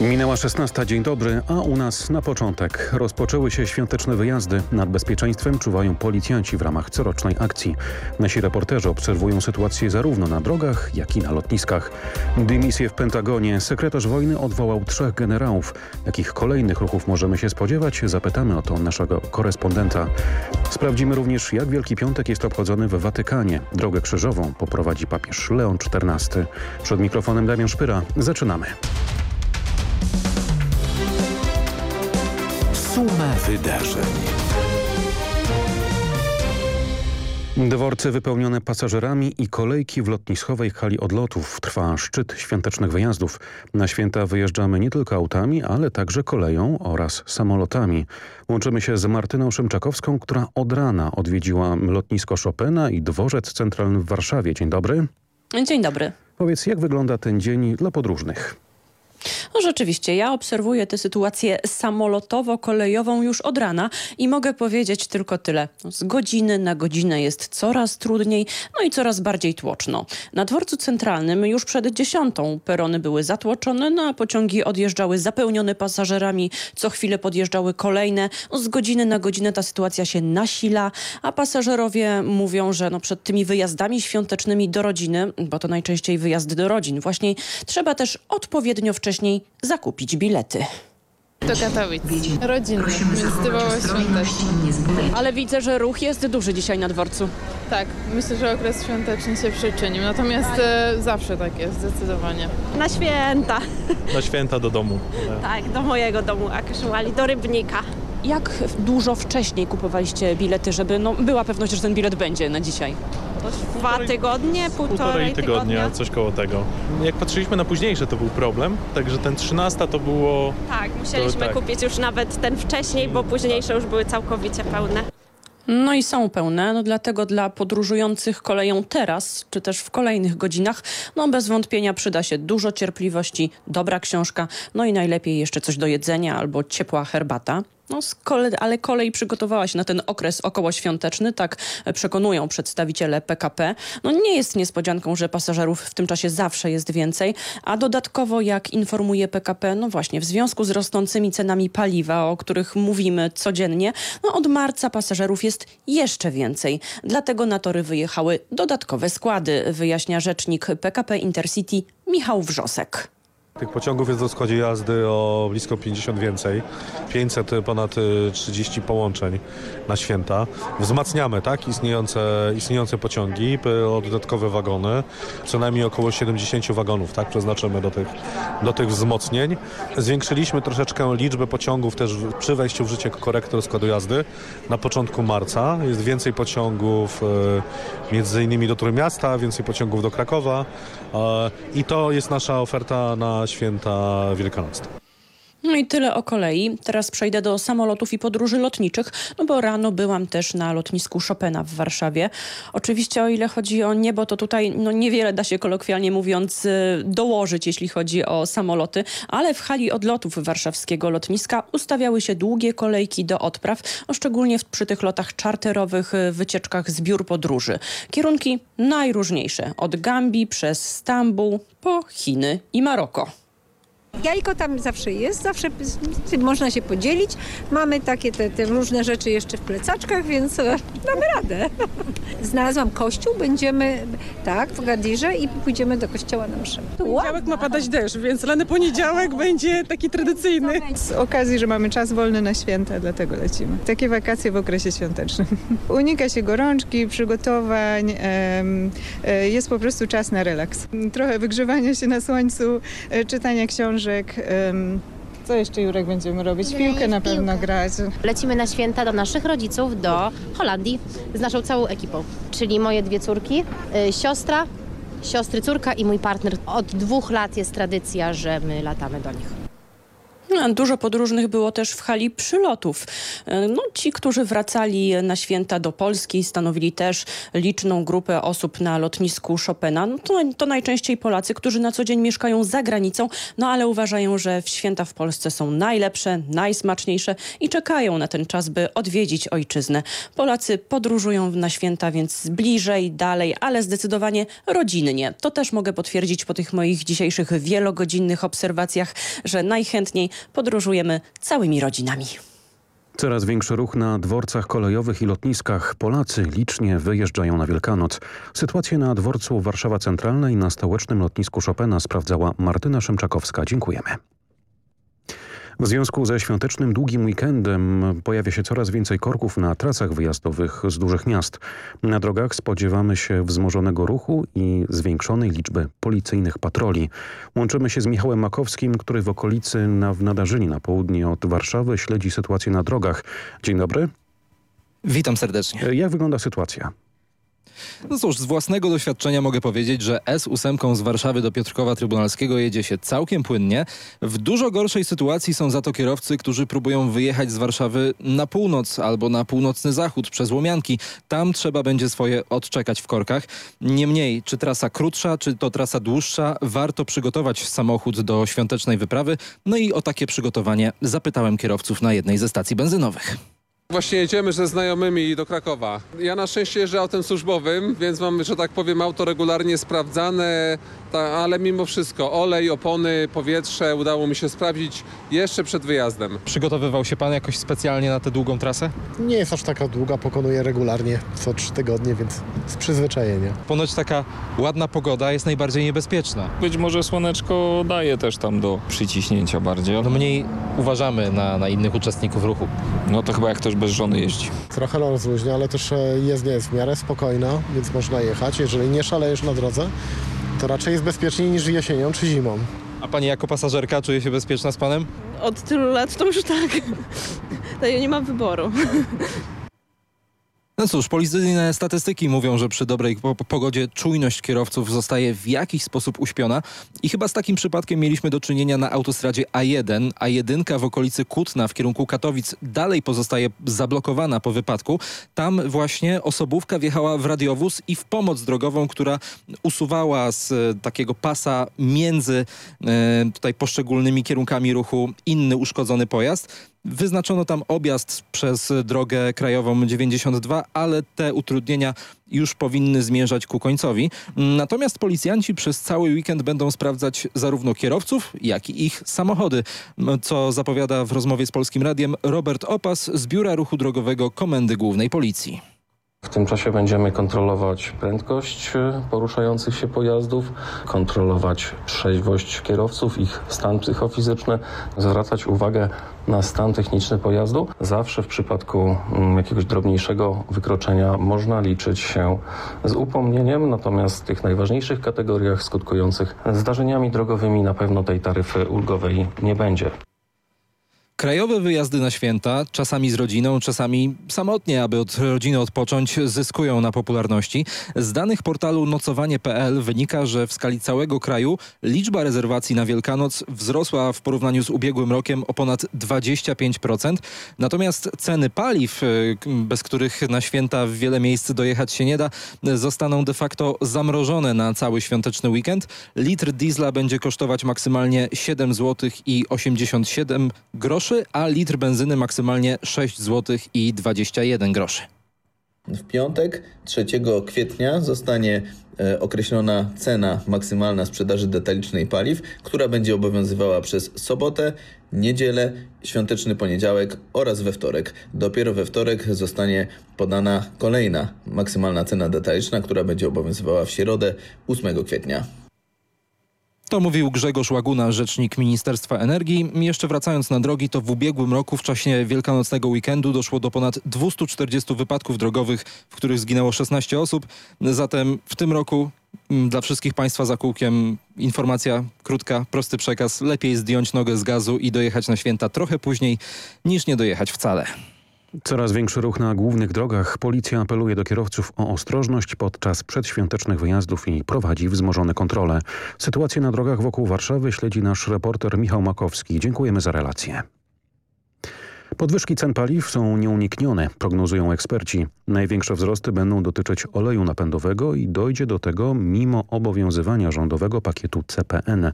Minęła 16. Dzień dobry, a u nas na początek rozpoczęły się świąteczne wyjazdy. Nad bezpieczeństwem czuwają policjanci w ramach corocznej akcji. Nasi reporterzy obserwują sytuację zarówno na drogach, jak i na lotniskach. Dymisję w Pentagonie. Sekretarz wojny odwołał trzech generałów. Jakich kolejnych ruchów możemy się spodziewać? Zapytamy o to naszego korespondenta. Sprawdzimy również, jak Wielki Piątek jest obchodzony w Watykanie. Drogę krzyżową poprowadzi papież Leon XIV. Przed mikrofonem Damian Szpyra. Zaczynamy. Suma wydarzeń. Dworce wypełnione pasażerami i kolejki w lotniskowej hali odlotów. Trwa szczyt świątecznych wyjazdów. Na święta wyjeżdżamy nie tylko autami, ale także koleją oraz samolotami. Łączymy się z Martyną Szymczakowską, która od rana odwiedziła lotnisko Chopina i dworzec centralny w Warszawie. Dzień dobry. Dzień dobry. Powiedz, jak wygląda ten dzień dla podróżnych? No rzeczywiście, ja obserwuję tę sytuację samolotowo-kolejową już od rana i mogę powiedzieć tylko tyle. Z godziny na godzinę jest coraz trudniej, no i coraz bardziej tłoczno. Na dworcu centralnym już przed dziesiątą perony były zatłoczone, no a pociągi odjeżdżały zapełnione pasażerami, co chwilę podjeżdżały kolejne. Z godziny na godzinę ta sytuacja się nasila, a pasażerowie mówią, że no przed tymi wyjazdami świątecznymi do rodziny, bo to najczęściej wyjazdy do rodzin, właśnie trzeba też odpowiednio wcześniej zakupić bilety. Do Katowic. Rodzinny, więc typowo świąteczny. Ale widzę, że ruch jest duży dzisiaj na dworcu. Tak, myślę, że okres świąteczny się przyczynił. Natomiast e, zawsze tak jest, zdecydowanie. Na święta. Na święta do domu. Tak, do mojego domu aktualnie, do Rybnika. Jak dużo wcześniej kupowaliście bilety, żeby no, była pewność, że ten bilet będzie na dzisiaj? Dwa tygodnie, półtorej, Półtorej tygodnia, coś koło tego. Jak patrzyliśmy na późniejsze, to był problem, także ten 13 to było... Tak, musieliśmy tak. kupić już nawet ten wcześniej, bo późniejsze już były całkowicie pełne. No i są pełne, no dlatego dla podróżujących koleją teraz, czy też w kolejnych godzinach, no bez wątpienia przyda się dużo cierpliwości, dobra książka, no i najlepiej jeszcze coś do jedzenia albo ciepła herbata. No, kole ale kolej przygotowała się na ten okres okołoświąteczny, tak przekonują przedstawiciele PKP. No nie jest niespodzianką, że pasażerów w tym czasie zawsze jest więcej, a dodatkowo, jak informuje PKP, no właśnie w związku z rosnącymi cenami paliwa, o których mówimy codziennie, no od marca pasażerów jest jeszcze więcej. Dlatego na tory wyjechały dodatkowe składy, wyjaśnia rzecznik PKP Intercity Michał Wrzosek. Tych pociągów jest w składzie jazdy o blisko 50 więcej. 500 ponad y, 30 połączeń na święta. Wzmacniamy tak istniejące, istniejące pociągi y, o dodatkowe wagony. Co najmniej około 70 wagonów tak przeznaczymy do tych, do tych wzmocnień. Zwiększyliśmy troszeczkę liczbę pociągów też przy wejściu w życie korektor składu jazdy na początku marca. Jest więcej pociągów y, między innymi do Trójmiasta, więcej pociągów do Krakowa i to jest nasza oferta na święta wielkanocne. No i tyle o kolei. Teraz przejdę do samolotów i podróży lotniczych, no bo rano byłam też na lotnisku Chopina w Warszawie. Oczywiście o ile chodzi o niebo, to tutaj no niewiele da się kolokwialnie mówiąc y, dołożyć, jeśli chodzi o samoloty, ale w hali odlotów warszawskiego lotniska ustawiały się długie kolejki do odpraw, no szczególnie przy tych lotach czarterowych, y, wycieczkach z biur podróży. Kierunki najróżniejsze, od Gambii przez Stambuł po Chiny i Maroko. Jajko tam zawsze jest, zawsze można się podzielić. Mamy takie te, te różne rzeczy jeszcze w plecaczkach, więc e, damy radę. Znalazłam kościół, będziemy tak w Gadirze i pójdziemy do kościoła na mszę. poniedziałek ma padać deszcz, więc lany poniedziałek będzie taki tradycyjny. Z okazji, że mamy czas wolny na święta, dlatego lecimy. Takie wakacje w okresie świątecznym. Unika się gorączki, przygotowań, e, jest po prostu czas na relaks. Trochę wygrzewania się na słońcu, e, czytania książek. Em, Co jeszcze, Jurek, będziemy robić? Piłkę na pewno grać. Lecimy na święta do naszych rodziców, do Holandii z naszą całą ekipą. Czyli moje dwie córki, y, siostra, siostry córka i mój partner. Od dwóch lat jest tradycja, że my latamy do nich. Dużo podróżnych było też w hali przylotów. E, no, ci, którzy wracali na święta do Polski, stanowili też liczną grupę osób na lotnisku Chopina. No, to, to najczęściej Polacy, którzy na co dzień mieszkają za granicą, no ale uważają, że święta w Polsce są najlepsze, najsmaczniejsze i czekają na ten czas, by odwiedzić ojczyznę. Polacy podróżują na święta, więc bliżej, dalej, ale zdecydowanie rodzinnie. To też mogę potwierdzić po tych moich dzisiejszych wielogodzinnych obserwacjach, że najchętniej podróżujemy całymi rodzinami. Coraz większy ruch na dworcach kolejowych i lotniskach. Polacy licznie wyjeżdżają na Wielkanoc. Sytuację na dworcu Warszawa Centralna i na stołecznym lotnisku Chopina sprawdzała Martyna Szymczakowska. Dziękujemy. W związku ze świątecznym długim weekendem pojawia się coraz więcej korków na trasach wyjazdowych z dużych miast. Na drogach spodziewamy się wzmożonego ruchu i zwiększonej liczby policyjnych patroli. Łączymy się z Michałem Makowskim, który w okolicy na, w Nadarzyni na południe od Warszawy śledzi sytuację na drogach. Dzień dobry. Witam serdecznie. Jak wygląda sytuacja? No cóż, z własnego doświadczenia mogę powiedzieć, że S8 z Warszawy do Piotrkowa Trybunalskiego jedzie się całkiem płynnie. W dużo gorszej sytuacji są za to kierowcy, którzy próbują wyjechać z Warszawy na północ albo na północny zachód przez Łomianki. Tam trzeba będzie swoje odczekać w korkach. Niemniej, czy trasa krótsza, czy to trasa dłuższa, warto przygotować samochód do świątecznej wyprawy. No i o takie przygotowanie zapytałem kierowców na jednej ze stacji benzynowych. Właśnie jedziemy ze znajomymi do Krakowa. Ja na szczęście jeżdżę autem służbowym, więc mam, że tak powiem, auto regularnie sprawdzane, ta, ale mimo wszystko olej, opony, powietrze udało mi się sprawdzić jeszcze przed wyjazdem. Przygotowywał się pan jakoś specjalnie na tę długą trasę? Nie jest aż taka długa, pokonuję regularnie co trzy tygodnie, więc z przyzwyczajenia. Ponoć taka ładna pogoda jest najbardziej niebezpieczna. Być może słoneczko daje też tam do przyciśnięcia bardziej. No mniej uważamy na, na innych uczestników ruchu. No to chyba jak ktoś bez żony jeździ. Trochę rozluźnia, ale też jezdnia jest w miarę spokojna, więc można jechać. Jeżeli nie szalejesz na drodze, to raczej jest bezpieczniej niż jesienią czy zimą. A pani jako pasażerka czuje się bezpieczna z panem? Od tylu lat to już tak. To ja nie mam wyboru. No cóż, policyjne statystyki mówią, że przy dobrej pogodzie czujność kierowców zostaje w jakiś sposób uśpiona i chyba z takim przypadkiem mieliśmy do czynienia na autostradzie A1. A1 w okolicy Kutna w kierunku Katowic dalej pozostaje zablokowana po wypadku. Tam właśnie osobówka wjechała w radiowóz i w pomoc drogową, która usuwała z e, takiego pasa między e, tutaj poszczególnymi kierunkami ruchu inny uszkodzony pojazd. Wyznaczono tam objazd przez drogę krajową 92, ale te utrudnienia już powinny zmierzać ku końcowi. Natomiast policjanci przez cały weekend będą sprawdzać zarówno kierowców, jak i ich samochody, co zapowiada w rozmowie z Polskim Radiem Robert Opas z Biura Ruchu Drogowego Komendy Głównej Policji. W tym czasie będziemy kontrolować prędkość poruszających się pojazdów, kontrolować trzeźwość kierowców, ich stan psychofizyczny, zwracać uwagę na stan techniczny pojazdu. Zawsze w przypadku mm, jakiegoś drobniejszego wykroczenia można liczyć się z upomnieniem, natomiast w tych najważniejszych kategoriach skutkujących zdarzeniami drogowymi na pewno tej taryfy ulgowej nie będzie. Krajowe wyjazdy na święta, czasami z rodziną, czasami samotnie, aby od rodziny odpocząć, zyskują na popularności. Z danych portalu nocowanie.pl wynika, że w skali całego kraju liczba rezerwacji na Wielkanoc wzrosła w porównaniu z ubiegłym rokiem o ponad 25%. Natomiast ceny paliw, y, bez których na święta w wiele miejsc dojechać się nie da, zostaną de facto zamrożone na cały świąteczny weekend. Litr diesla będzie kosztować maksymalnie 7 zł i 87 groszy groszy, a litr benzyny maksymalnie 6 zł i 21 groszy. W piątek 3 kwietnia zostanie e, określona cena maksymalna sprzedaży detalicznej paliw, która będzie obowiązywała przez sobotę, niedzielę, świąteczny poniedziałek oraz we wtorek. Dopiero we wtorek zostanie podana kolejna maksymalna cena detaliczna, która będzie obowiązywała w środę 8 kwietnia. To mówił Grzegorz Łaguna, rzecznik Ministerstwa Energii. Jeszcze wracając na drogi, to w ubiegłym roku w czasie wielkanocnego weekendu doszło do ponad 240 wypadków drogowych, w których zginęło 16 osób. Zatem w tym roku mm, dla wszystkich Państwa za kółkiem informacja krótka, prosty przekaz. Lepiej zdjąć nogę z gazu i dojechać na święta trochę później niż nie dojechać wcale. Coraz większy ruch na głównych drogach. Policja apeluje do kierowców o ostrożność podczas przedświątecznych wyjazdów i prowadzi wzmożone kontrole. Sytuację na drogach wokół Warszawy śledzi nasz reporter Michał Makowski. Dziękujemy za relację. Podwyżki cen paliw są nieuniknione, prognozują eksperci. Największe wzrosty będą dotyczyć oleju napędowego i dojdzie do tego mimo obowiązywania rządowego pakietu CPN.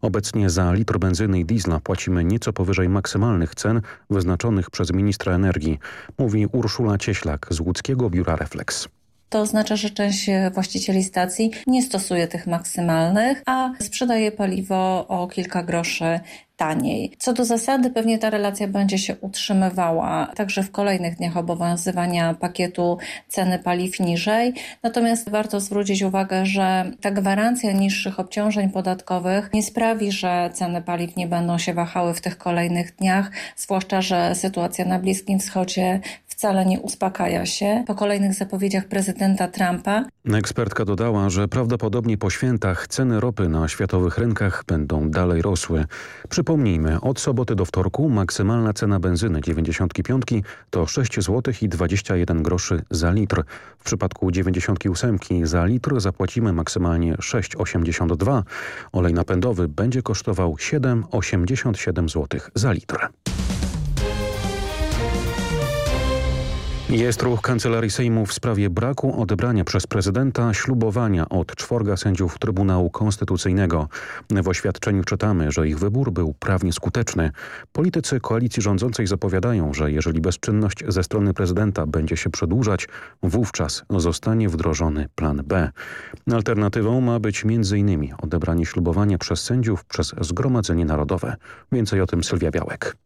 Obecnie za litr benzyny i diesla płacimy nieco powyżej maksymalnych cen wyznaczonych przez ministra energii, mówi Urszula Cieślak z łódzkiego biura Reflex. To oznacza, że część właścicieli stacji nie stosuje tych maksymalnych, a sprzedaje paliwo o kilka groszy taniej. Co do zasady, pewnie ta relacja będzie się utrzymywała także w kolejnych dniach obowiązywania pakietu ceny paliw niżej. Natomiast warto zwrócić uwagę, że ta gwarancja niższych obciążeń podatkowych nie sprawi, że ceny paliw nie będą się wahały w tych kolejnych dniach, zwłaszcza, że sytuacja na Bliskim Wschodzie wcale nie uspokaja się. Po kolejnych zapowiedziach prezydenta Trumpa. Ekspertka dodała, że prawdopodobnie po świętach ceny ropy na światowych rynkach będą dalej rosły. Przypomnijmy, od soboty do wtorku maksymalna cena benzyny 95 to 6 zł i 21 groszy za litr. W przypadku 98 za litr zapłacimy maksymalnie 6,82. Olej napędowy będzie kosztował 7,87 zł za litr. Jest ruch Kancelarii Sejmu w sprawie braku odebrania przez prezydenta ślubowania od czworga sędziów Trybunału Konstytucyjnego. W oświadczeniu czytamy, że ich wybór był prawnie skuteczny. Politycy koalicji rządzącej zapowiadają, że jeżeli bezczynność ze strony prezydenta będzie się przedłużać, wówczas zostanie wdrożony plan B. Alternatywą ma być m.in. odebranie ślubowania przez sędziów przez Zgromadzenie Narodowe. Więcej o tym Sylwia Białek.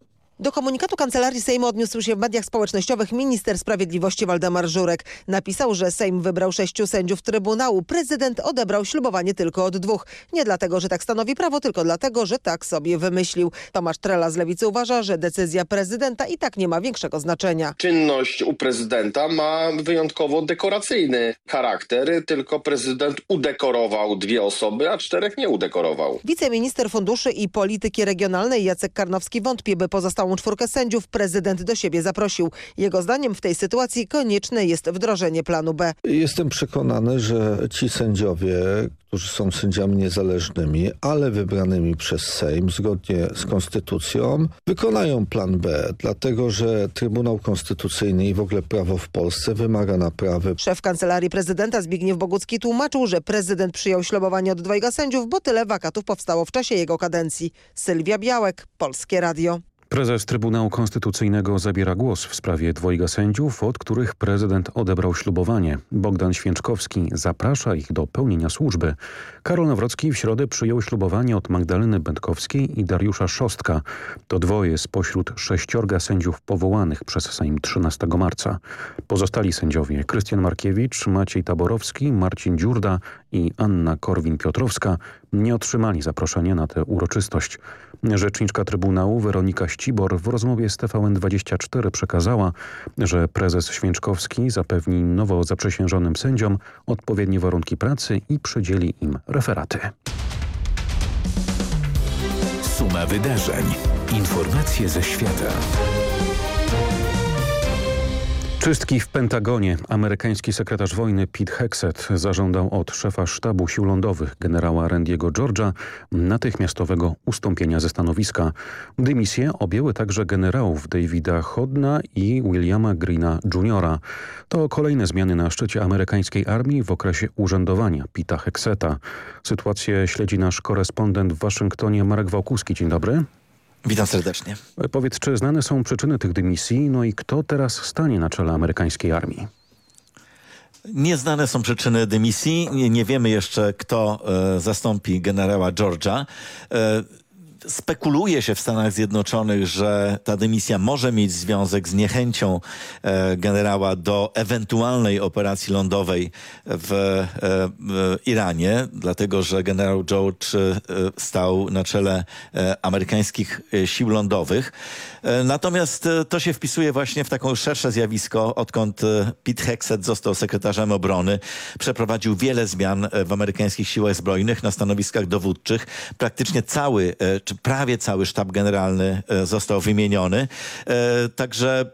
Do komunikatu Kancelarii Sejmu odniósł się w mediach społecznościowych minister sprawiedliwości Waldemar Żurek. Napisał, że Sejm wybrał sześciu sędziów Trybunału. Prezydent odebrał ślubowanie tylko od dwóch. Nie dlatego, że tak stanowi prawo, tylko dlatego, że tak sobie wymyślił. Tomasz Trela z Lewicy uważa, że decyzja prezydenta i tak nie ma większego znaczenia. Czynność u prezydenta ma wyjątkowo dekoracyjny charakter, tylko prezydent udekorował dwie osoby, a czterech nie udekorował. Wiceminister Funduszy i Polityki Regionalnej Jacek Karnowski wątpi, by pozostałą czwórkę sędziów prezydent do siebie zaprosił. Jego zdaniem w tej sytuacji konieczne jest wdrożenie planu B. Jestem przekonany, że ci sędziowie, którzy są sędziami niezależnymi, ale wybranymi przez Sejm zgodnie z konstytucją, wykonają plan B, dlatego że Trybunał Konstytucyjny i w ogóle prawo w Polsce wymaga naprawy. Szef Kancelarii Prezydenta Zbigniew Bogucki tłumaczył, że prezydent przyjął ślubowanie od dwojga sędziów, bo tyle wakatów powstało w czasie jego kadencji. Sylwia Białek, Polskie Radio. Prezes Trybunału Konstytucyjnego zabiera głos w sprawie dwojga sędziów, od których prezydent odebrał ślubowanie. Bogdan Święczkowski zaprasza ich do pełnienia służby. Karol Nawrocki w środę przyjął ślubowanie od Magdaleny Będkowskiej i Dariusza Szostka. To dwoje spośród sześciorga sędziów powołanych przez Sejm 13 marca. Pozostali sędziowie Krystian Markiewicz, Maciej Taborowski, Marcin Dziurda i Anna Korwin-Piotrowska nie otrzymali zaproszenia na tę uroczystość. Rzeczniczka Trybunału Weronika Ścibor w rozmowie z TVN24 przekazała, że prezes Święczkowski zapewni nowo zaprzysiężonym sędziom odpowiednie warunki pracy i przydzieli im referaty. Suma wydarzeń. Informacje ze świata. Czystki w Pentagonie. Amerykański sekretarz wojny Pete Hexet zażądał od szefa sztabu sił lądowych generała Randiego George'a natychmiastowego ustąpienia ze stanowiska. Dymisje objęły także generałów Davida Hodna i Williama Greena Jr. To kolejne zmiany na szczycie amerykańskiej armii w okresie urzędowania Pita Hexeta. Sytuację śledzi nasz korespondent w Waszyngtonie Marek Wałkuski. Dzień dobry. Witam serdecznie. Powiedz, czy znane są przyczyny tych dymisji, no i kto teraz stanie na czele amerykańskiej armii? Nieznane są przyczyny dymisji. Nie, nie wiemy jeszcze, kto e, zastąpi generała Georgia. E, spekuluje się w Stanach Zjednoczonych, że ta dymisja może mieć związek z niechęcią e, generała do ewentualnej operacji lądowej w, e, Iranie, dlatego że generał George e, stał na czele amerykańskich sił lądowych. E, natomiast to się wpisuje właśnie w taką szersze zjawisko, odkąd Pete Hexet został sekretarzem obrony. Przeprowadził wiele zmian w amerykańskich siłach zbrojnych na stanowiskach dowódczych. Praktycznie cały znaczy prawie cały sztab generalny został wymieniony. Także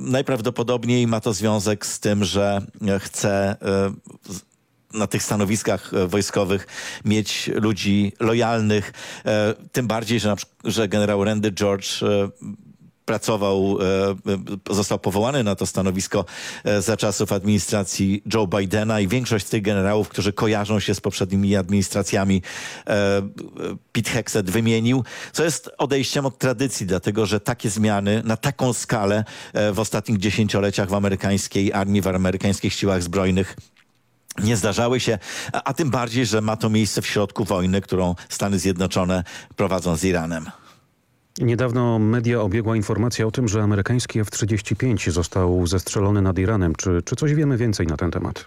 najprawdopodobniej ma to związek z tym, że chce na tych stanowiskach wojskowych mieć ludzi lojalnych, tym bardziej, że, że generał Randy George pracował, e, został powołany na to stanowisko e, za czasów administracji Joe Bidena i większość z tych generałów, którzy kojarzą się z poprzednimi administracjami, e, Pete Hexet wymienił, co jest odejściem od tradycji, dlatego że takie zmiany na taką skalę w ostatnich dziesięcioleciach w amerykańskiej armii, w amerykańskich siłach zbrojnych nie zdarzały się, a, tym bardziej, że ma to miejsce w środku wojny, którą Stany Zjednoczone prowadzą z Iranem. Niedawno media obiegła informacja o tym, że amerykański F-35 został zestrzelony nad Iranem. Czy, czy coś wiemy więcej na ten temat?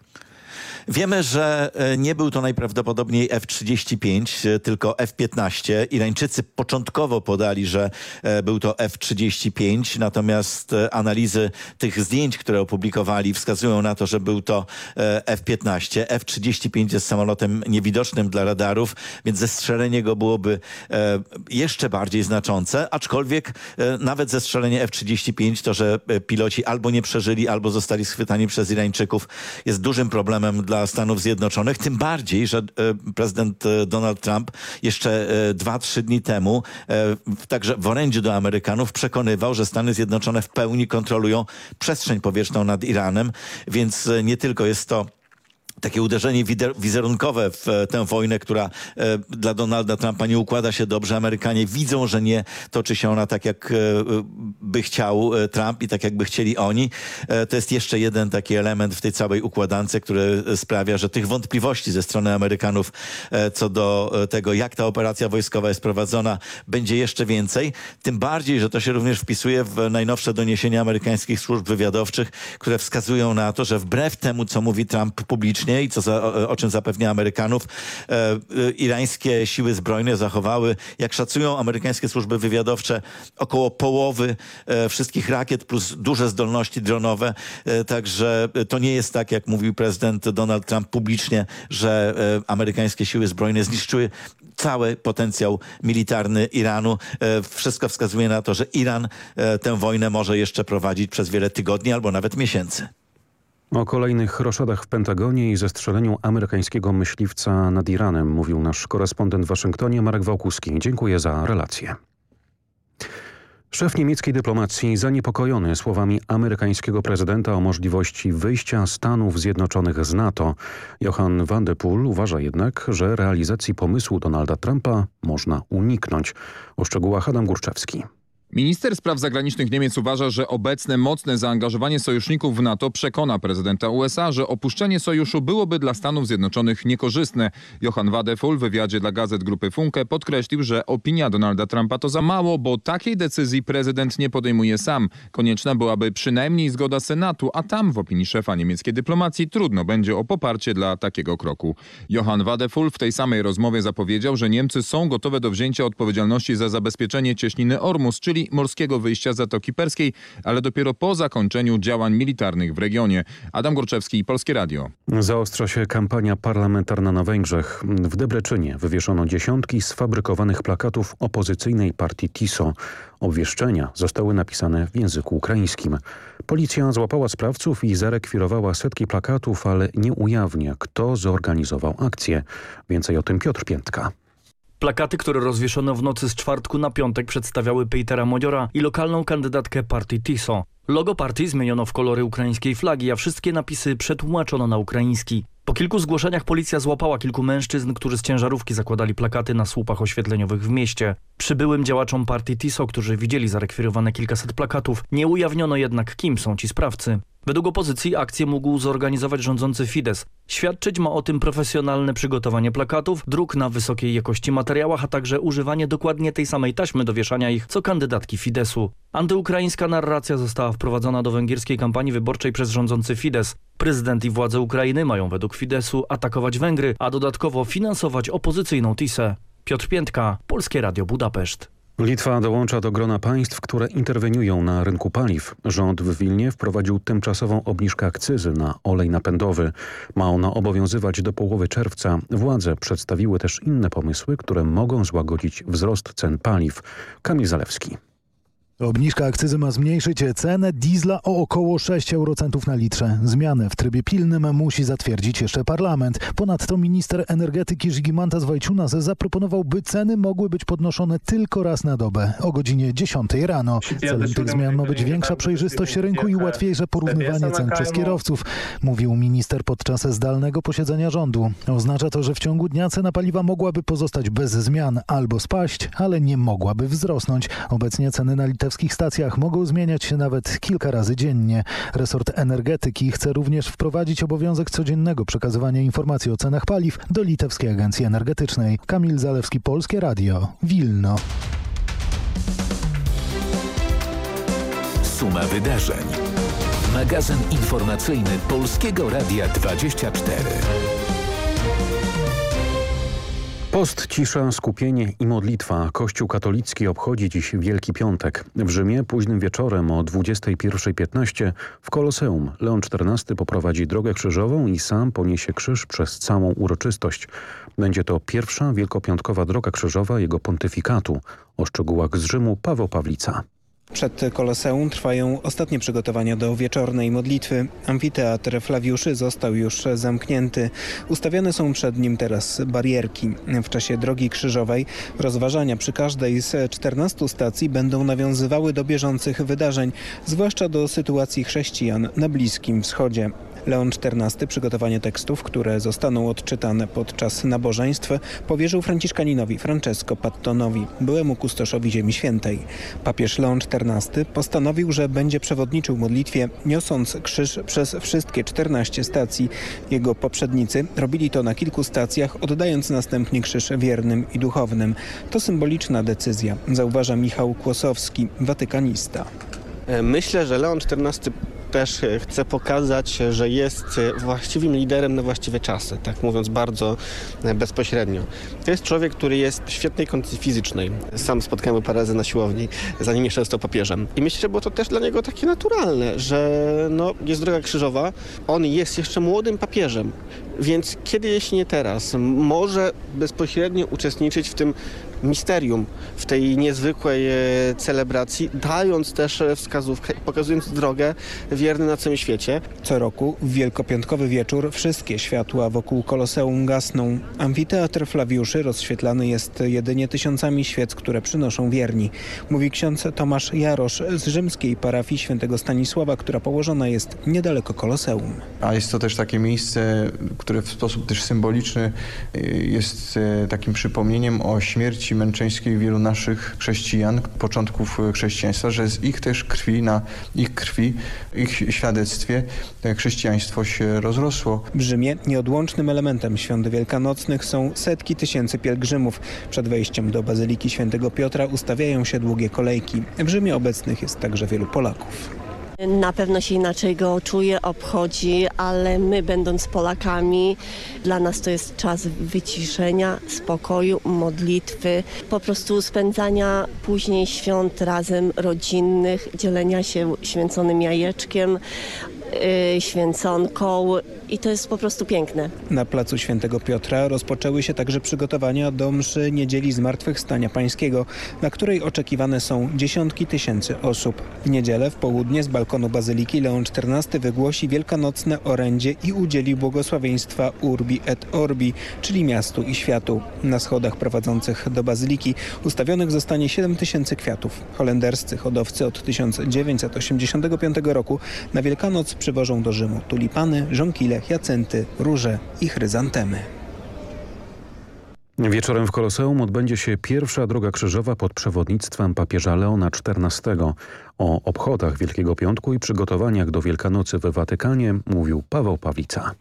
Wiemy, że e, nie był to najprawdopodobniej F-35, e, tylko F-15. Irańczycy początkowo podali, że e, był to F-35, natomiast analizy tych zdjęć, które opublikowali wskazują na to, że był to F-15. F-35 jest samolotem niewidocznym dla radarów, więc zestrzelenie go byłoby jeszcze bardziej znaczące, aczkolwiek nawet zestrzelenie F-35 to, że piloci albo nie przeżyli, albo zostali schwytani przez Irańczyków jest dużym problemem dla dla Stanów Zjednoczonych, tym bardziej, że e, prezydent e, Donald Trump jeszcze e, dwa, trzy dni temu także w orędziu do Amerykanów przekonywał, że Stany Zjednoczone w pełni kontrolują przestrzeń powietrzną nad Iranem, więc nie tylko jest to takie uderzenie wizerunkowe w e, tę wojnę, która e, dla Donalda Trumpa nie układa się dobrze. Amerykanie widzą, że nie toczy się ona tak, jak e, by chciał Trump i tak, jak by chcieli oni. To jest jeszcze jeden taki element w tej całej układance, który sprawia, że tych wątpliwości ze strony Amerykanów co do tego, jak ta operacja wojskowa jest prowadzona, będzie jeszcze więcej. Tym bardziej, że to się również wpisuje w najnowsze doniesienia amerykańskich służb wywiadowczych, które wskazują na to, że wbrew temu, co mówi Trump publicznie, i co za, o, o, czym zapewnia Amerykanów, e, e, irańskie siły zbrojne zachowały, jak szacują amerykańskie służby wywiadowcze, około połowy e, wszystkich rakiet plus duże zdolności dronowe. Także to nie jest tak, jak mówił prezydent Donald Trump publicznie, że amerykańskie siły zbrojne zniszczyły cały potencjał militarny Iranu. Wszystko wskazuje na to, że Iran tę wojnę może jeszcze prowadzić przez wiele tygodni albo nawet miesięcy. O kolejnych roszadach w Pentagonie i zestrzeleniu amerykańskiego myśliwca nad Iranem mówił nasz korespondent w Waszyngtonie Marek Wałkuski. Dziękuję za relację. Szef niemieckiej dyplomacji zaniepokojony słowami amerykańskiego prezydenta o możliwości wyjścia Stanów Zjednoczonych z NATO. Johann van de Poel uważa jednak, że realizacji pomysłu Donalda Trumpa można uniknąć. O szczegółach Adam Górczewski. Minister spraw zagranicznych Niemiec uważa, że obecne mocne zaangażowanie sojuszników w NATO przekona prezydenta USA, że opuszczenie sojuszu byłoby dla Stanów Zjednoczonych niekorzystne. Johann Wadefull w wywiadzie dla gazet grupy Funke podkreślił, że opinia Donalda Trumpa to za mało, bo takiej decyzji prezydent nie podejmuje sam. Konieczna byłaby przynajmniej zgoda Senatu, a tam w opinii szefa niemieckiej dyplomacji trudno będzie o poparcie dla takiego kroku. Johann Wadefull w tej samej rozmowie zapowiedział, że Niemcy są gotowe do wzięcia odpowiedzialności za zabezpieczenie cieśniny Ormus, czyli morskiego wyjścia Zatoki Perskiej, ale dopiero po zakończeniu działań militarnych w regionie. Adam Gorczewski, Polskie Radio. Zaostrza się kampania parlamentarna na Węgrzech. W Debreczynie wywieszono dziesiątki sfabrykowanych plakatów opozycyjnej partii TISO. Obwieszczenia zostały napisane w języku ukraińskim. Policja złapała sprawców i zarekwirowała setki plakatów, ale nie ujawnia, kto zorganizował akcję. Więcej o tym Piotr Piętka. Plakaty, które rozwieszono w nocy z czwartku na piątek przedstawiały Petera Modiora i lokalną kandydatkę partii TISO. Logo partii zmieniono w kolory ukraińskiej flagi, a wszystkie napisy przetłumaczono na ukraiński. Po kilku zgłoszeniach policja złapała kilku mężczyzn, którzy z ciężarówki zakładali plakaty na słupach oświetleniowych w mieście. Przybyłym działaczom partii TISO, którzy widzieli zarekwirowane kilkaset plakatów, nie ujawniono jednak kim są ci sprawcy. Według opozycji akcję mógł zorganizować rządzący Fidesz. Świadczyć ma o tym profesjonalne przygotowanie plakatów, druk na wysokiej jakości materiałach, a także używanie dokładnie tej samej taśmy do wieszania ich, co kandydatki Fideszu. Antyukraińska narracja została wprowadzona do węgierskiej kampanii wyborczej przez rządzący Fidesz. Prezydent i władze Ukrainy mają według Fideszu atakować Węgry, a dodatkowo finansować opozycyjną TISę. Piotr Piętka, Polskie Radio Budapeszt. Litwa dołącza do grona państw, które interweniują na rynku paliw. Rząd w Wilnie wprowadził tymczasową obniżkę akcyzy na olej napędowy. Ma ona obowiązywać do połowy czerwca. Władze przedstawiły też inne pomysły, które mogą złagodzić wzrost cen paliw. Kamil Zalewski. Obniżka akcyzy ma zmniejszyć cenę diesla o około 6 eurocentów na litrze. Zmianę w trybie pilnym musi zatwierdzić jeszcze parlament. Ponadto minister energetyki Żigimantas Wajciunas zaproponował, by ceny mogły być podnoszone tylko raz na dobę, o godzinie 10 rano. Celem tych zmian ma być większa przejrzystość rynku i łatwiejsze porównywanie cen przez kierowców, mówił minister podczas zdalnego posiedzenia rządu. Oznacza to, że w ciągu dnia cena paliwa mogłaby pozostać bez zmian albo spaść, ale nie mogłaby wzrosnąć. Obecnie ceny na litewskich stacjach mogą zmieniać się nawet kilka razy dziennie. Resort energetyki chce również wprowadzić obowiązek codziennego przekazywania informacji o cenach paliw do Litewskiej Agencji Energetycznej. Kamil Zalewski, Polskie Radio, Wilno. Suma wydarzeń. Magazyn informacyjny Polskiego Radia 24. Post, cisza, skupienie i modlitwa. Kościół katolicki obchodzi dziś Wielki Piątek. W Rzymie późnym wieczorem o 21.15 w Koloseum Leon XIV poprowadzi drogę krzyżową i sam poniesie krzyż przez całą uroczystość. Będzie to pierwsza wielkopiątkowa droga krzyżowa jego pontyfikatu. O szczegółach z Rzymu Paweł Pawlica. Przed Koloseum trwają ostatnie przygotowania do wieczornej modlitwy. Amfiteatr Flawiuszy został już zamknięty. Ustawione są przed nim teraz barierki. W czasie drogi krzyżowej rozważania przy każdej z 14 stacji będą nawiązywały do bieżących wydarzeń, zwłaszcza do sytuacji chrześcijan na Bliskim Wschodzie. Leon XIV przygotowanie tekstów, które zostaną odczytane podczas nabożeństw, powierzył franciszkaninowi Francesco Pattonowi, byłemu kustoszowi Ziemi Świętej. Papież Leon XIV postanowił, że będzie przewodniczył modlitwie, niosąc krzyż przez wszystkie 14 stacji. Jego poprzednicy robili to na kilku stacjach, oddając następnie krzyż wiernym i duchownym. To symboliczna decyzja, zauważa Michał Kłosowski, watykanista. Myślę, że Leon XIV też chce pokazać, że jest właściwym liderem na właściwe czasy, tak mówiąc bardzo bezpośrednio. To jest człowiek, który jest w świetnej kondycji fizycznej. Sam spotkałem go parę razy na siłowni, zanim jeszcze został papieżem. I myślę, że było to też dla niego takie naturalne, że no, jest droga krzyżowa, on jest jeszcze młodym papieżem, więc kiedy, jeśli nie teraz, może bezpośrednio uczestniczyć w tym misterium, w tej niezwykłej celebracji, dając też wskazówkę, pokazując drogę wierny na całym świecie. Co roku w wielkopiątkowy wieczór wszystkie światła wokół Koloseum gasną. Amfiteatr Flawiuszy rozświetlany jest jedynie tysiącami świec, które przynoszą wierni. Mówi ksiądz Tomasz Jarosz z rzymskiej parafii świętego Stanisława, która położona jest niedaleko Koloseum. A jest to też takie miejsce, które w sposób też symboliczny jest takim przypomnieniem o śmierci męczeńskiej wielu naszych chrześcijan, początków chrześcijaństwa, że z ich też krwi, na ich krwi, ich świadectwie chrześcijaństwo się rozrosło. W Rzymie nieodłącznym elementem świąt wielkanocnych są setki tysięcy pielgrzymów. Przed wejściem do Bazyliki Świętego Piotra ustawiają się długie kolejki. W Rzymie obecnych jest także wielu Polaków. Na pewno się inaczej go czuje, obchodzi, ale my będąc Polakami, dla nas to jest czas wyciszenia, spokoju, modlitwy, po prostu spędzania później świąt razem rodzinnych, dzielenia się święconym jajeczkiem, yy, święconką i to jest po prostu piękne. Na placu Świętego Piotra rozpoczęły się także przygotowania do mszy Niedzieli Zmartwychwstania Pańskiego, na której oczekiwane są dziesiątki tysięcy osób. W niedzielę w południe z balkonu Bazyliki Leon XIV wygłosi wielkanocne orędzie i udzieli błogosławieństwa Urbi et Orbi, czyli miastu i światu. Na schodach prowadzących do Bazyliki ustawionych zostanie 7 tysięcy kwiatów. Holenderscy hodowcy od 1985 roku na Wielkanoc przywożą do Rzymu tulipany, żonkile, hiacenty, róże i chryzantemy. Wieczorem w Koloseum odbędzie się pierwsza droga krzyżowa pod przewodnictwem papieża Leona XIV. O obchodach Wielkiego Piątku i przygotowaniach do Wielkanocy we Watykanie mówił Paweł Pawlica.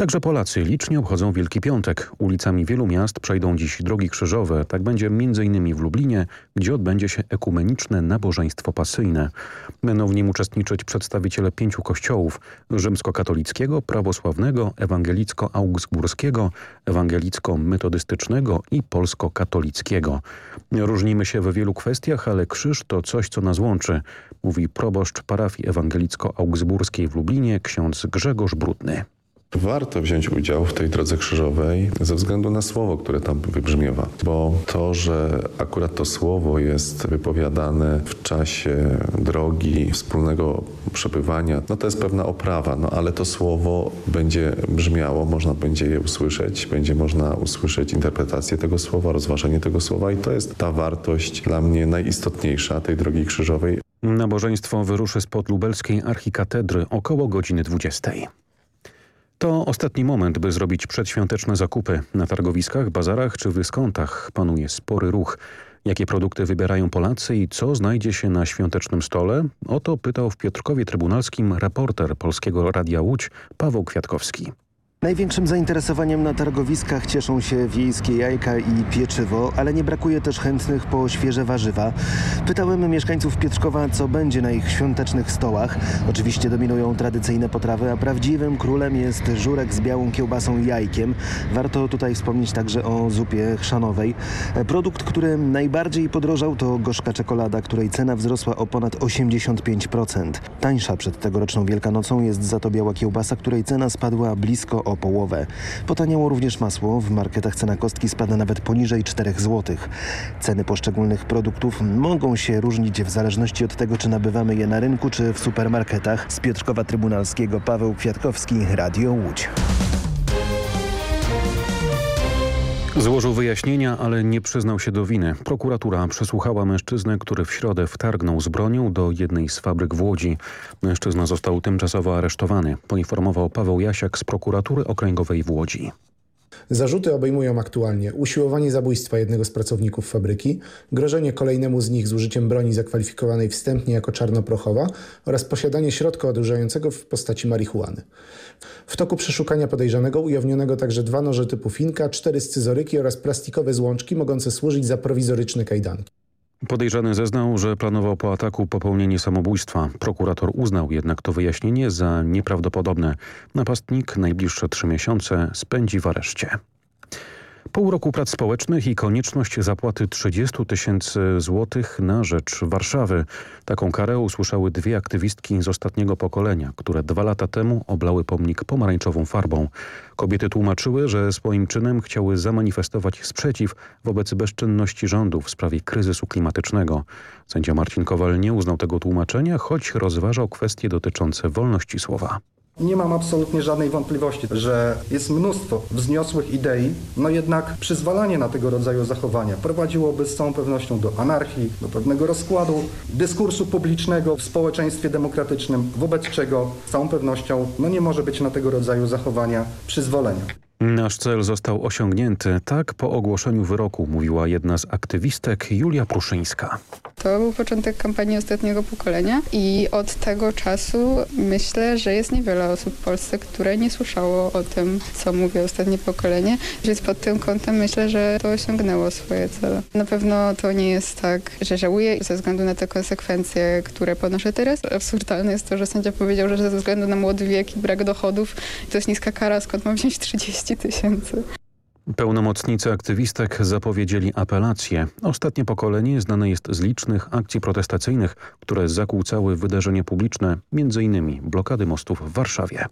Także Polacy licznie obchodzą Wielki Piątek. Ulicami wielu miast przejdą dziś drogi krzyżowe. Tak będzie m.in. w Lublinie, gdzie odbędzie się ekumeniczne nabożeństwo pasyjne. Będą w nim uczestniczyć przedstawiciele pięciu kościołów rzymskokatolickiego, prawosławnego, ewangelicko-augsburskiego, ewangelicko-metodystycznego i polsko-katolickiego. Różnimy się w wielu kwestiach, ale krzyż to coś, co nas łączy, mówi proboszcz parafii ewangelicko-augsburskiej w Lublinie ksiądz Grzegorz Brudny. Warto wziąć udział w tej drodze krzyżowej ze względu na słowo, które tam wybrzmiewa. Bo to, że akurat to słowo jest wypowiadane w czasie drogi, wspólnego przebywania, no to jest pewna oprawa, no ale to słowo będzie brzmiało, można będzie je usłyszeć, będzie można usłyszeć interpretację tego słowa, rozważenie tego słowa i to jest ta wartość dla mnie najistotniejsza tej drogi krzyżowej. Nabożeństwo wyruszy spod lubelskiej archikatedry około godziny 20. To ostatni moment, by zrobić przedświąteczne zakupy. Na targowiskach, bazarach czy dyskontach panuje spory ruch. Jakie produkty wybierają Polacy i co znajdzie się na świątecznym stole? O to pytał w Piotrkowie Trybunalskim reporter Polskiego Radia Łódź Paweł Kwiatkowski. Największym zainteresowaniem na targowiskach cieszą się wiejskie jajka i pieczywo, ale nie brakuje też chętnych po świeże warzywa. Pytałem mieszkańców Pietrzkowa, co będzie na ich świątecznych stołach. Oczywiście dominują tradycyjne potrawy, a prawdziwym królem jest żurek z białą kiełbasą i jajkiem. Warto tutaj wspomnieć także o zupie chrzanowej. Produkt, który najbardziej podrożał to gorzka czekolada, której cena wzrosła o ponad 85%. Tańsza przed tegoroczną Wielkanocą jest za to biała kiełbasa, której cena spadła blisko o połowę. Potaniało również masło. W marketach cena kostki spada nawet poniżej 4 zł. Ceny poszczególnych produktów mogą się różnić w zależności od tego, czy nabywamy je na rynku, czy w supermarketach. Z Piotrkowa Trybunalskiego Paweł Kwiatkowski, Radio Łódź. Złożył wyjaśnienia, ale nie przyznał się do winy. Prokuratura przesłuchała mężczyznę, który w środę wtargnął z bronią do jednej z fabryk w Łodzi. Mężczyzna został tymczasowo aresztowany, poinformował Paweł Jasiak z prokuratury okręgowej w Łodzi. Zarzuty obejmują aktualnie usiłowanie zabójstwa jednego z pracowników fabryki, grożenie kolejnemu z nich z użyciem broni zakwalifikowanej wstępnie jako czarnoprochowa oraz posiadanie środka odurzającego w postaci marihuany. W toku przeszukania podejrzanego ujawnionego także dwa noże typu finka, cztery scyzoryki oraz plastikowe złączki mogące służyć za prowizoryczne kajdanki. Podejrzany zeznał, że planował po ataku popełnienie samobójstwa. Prokurator uznał jednak to wyjaśnienie za nieprawdopodobne. Napastnik najbliższe trzy miesiące spędzi w areszcie. Pół roku prac społecznych i konieczność zapłaty 30 tysięcy złotych na rzecz Warszawy. Taką karę usłyszały dwie aktywistki z ostatniego pokolenia, które dwa lata temu oblały pomnik pomarańczową farbą. Kobiety tłumaczyły, że swoim czynem chciały zamanifestować sprzeciw wobec bezczynności rządu w sprawie kryzysu klimatycznego. Sędzia Marcin Kowal nie uznał tego tłumaczenia, choć rozważał kwestie dotyczące wolności słowa. Nie mam absolutnie żadnej wątpliwości, że jest mnóstwo wzniosłych idei, no jednak przyzwalanie na tego rodzaju zachowania prowadziłoby z całą pewnością do anarchii, do pewnego rozkładu dyskursu publicznego w społeczeństwie demokratycznym, wobec czego z całą pewnością no nie może być na tego rodzaju zachowania przyzwolenia. Nasz cel został osiągnięty, tak po ogłoszeniu wyroku, mówiła jedna z aktywistek Julia Pruszyńska. To był początek kampanii ostatniego pokolenia i od tego czasu myślę, że jest niewiele osób w Polsce, które nie słyszało o tym, co mówi ostatnie pokolenie. Więc pod tym kątem myślę, że to osiągnęło swoje cele. Na pewno to nie jest tak, że żałuję ze względu na te konsekwencje, które ponoszę teraz. Absurdalne jest to, że sędzia powiedział, że ze względu na młody wiek i brak dochodów to jest niska kara, skąd mam wziąć 30 tysięcy. Pełnomocnicy aktywistek zapowiedzieli apelację. Ostatnie pokolenie znane jest z licznych akcji protestacyjnych, które zakłócały wydarzenia publiczne, m.in. blokady mostów w Warszawie.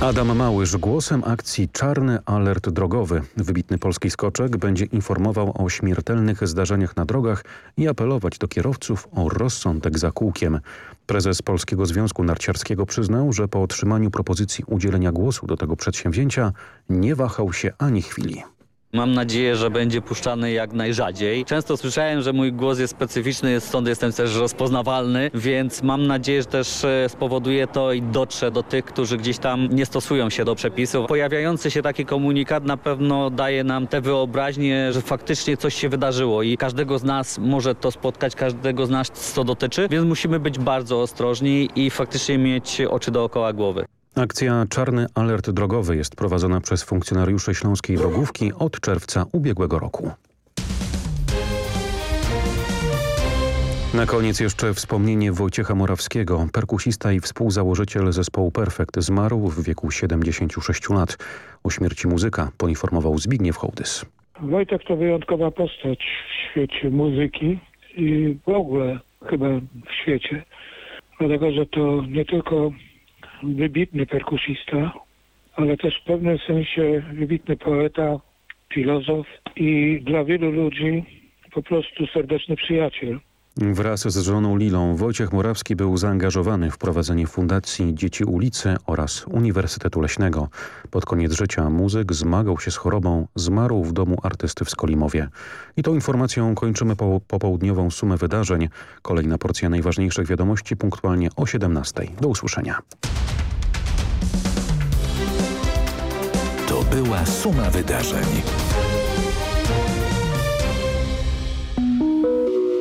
Adam Małysz głosem akcji Czarny Alert Drogowy. Wybitny polski skoczek będzie informował o śmiertelnych zdarzeniach na drogach i apelować do kierowców o rozsądek za kółkiem. Prezes Polskiego Związku Narciarskiego przyznał, że po otrzymaniu propozycji udzielenia głosu do tego przedsięwzięcia nie wahał się ani chwili. Mam nadzieję, że będzie puszczany jak najrzadziej. Często słyszałem, że mój głos jest specyficzny, stąd jestem też rozpoznawalny, więc mam nadzieję, że też e, spowoduje to i dotrze do tych, którzy gdzieś tam nie stosują się do przepisów. Pojawiający się taki komunikat na pewno daje nam tę wyobraźnię, że faktycznie coś się wydarzyło i każdego z nas może to spotkać, każdego z nas to dotyczy, więc musimy być bardzo ostrożni i faktycznie mieć oczy dookoła głowy. Akcja Czarny Alert Drogowy jest prowadzona przez funkcjonariuszy Śląskiej Drogówki od czerwca ubiegłego roku. Na koniec jeszcze wspomnienie Wojciecha Morawskiego, perkusista i współzałożyciel zespołu Perfekt zmarł w wieku 76 lat. O śmierci muzyka poinformował Zbigniew Hołdys. Wojtek to wyjątkowa postać w świecie muzyki i w ogóle chyba w świecie, dlatego że to nie tylko wybitny perkusista, ale też w pewnym sensie wybitny poeta, filozof i dla wielu ludzi po prostu serdeczny przyjaciel. Wraz z żoną Lilą Wojciech Morawski był zaangażowany w prowadzenie Fundacji Dzieci Ulicy oraz Uniwersytetu Leśnego. Pod koniec życia muzyk zmagał się z chorobą, zmarł w domu artysty w Skolimowie. I tą informacją kończymy po, popołudniową sumę wydarzeń. Kolejna porcja najważniejszych wiadomości punktualnie o 17. Do usłyszenia. To była suma wydarzeń.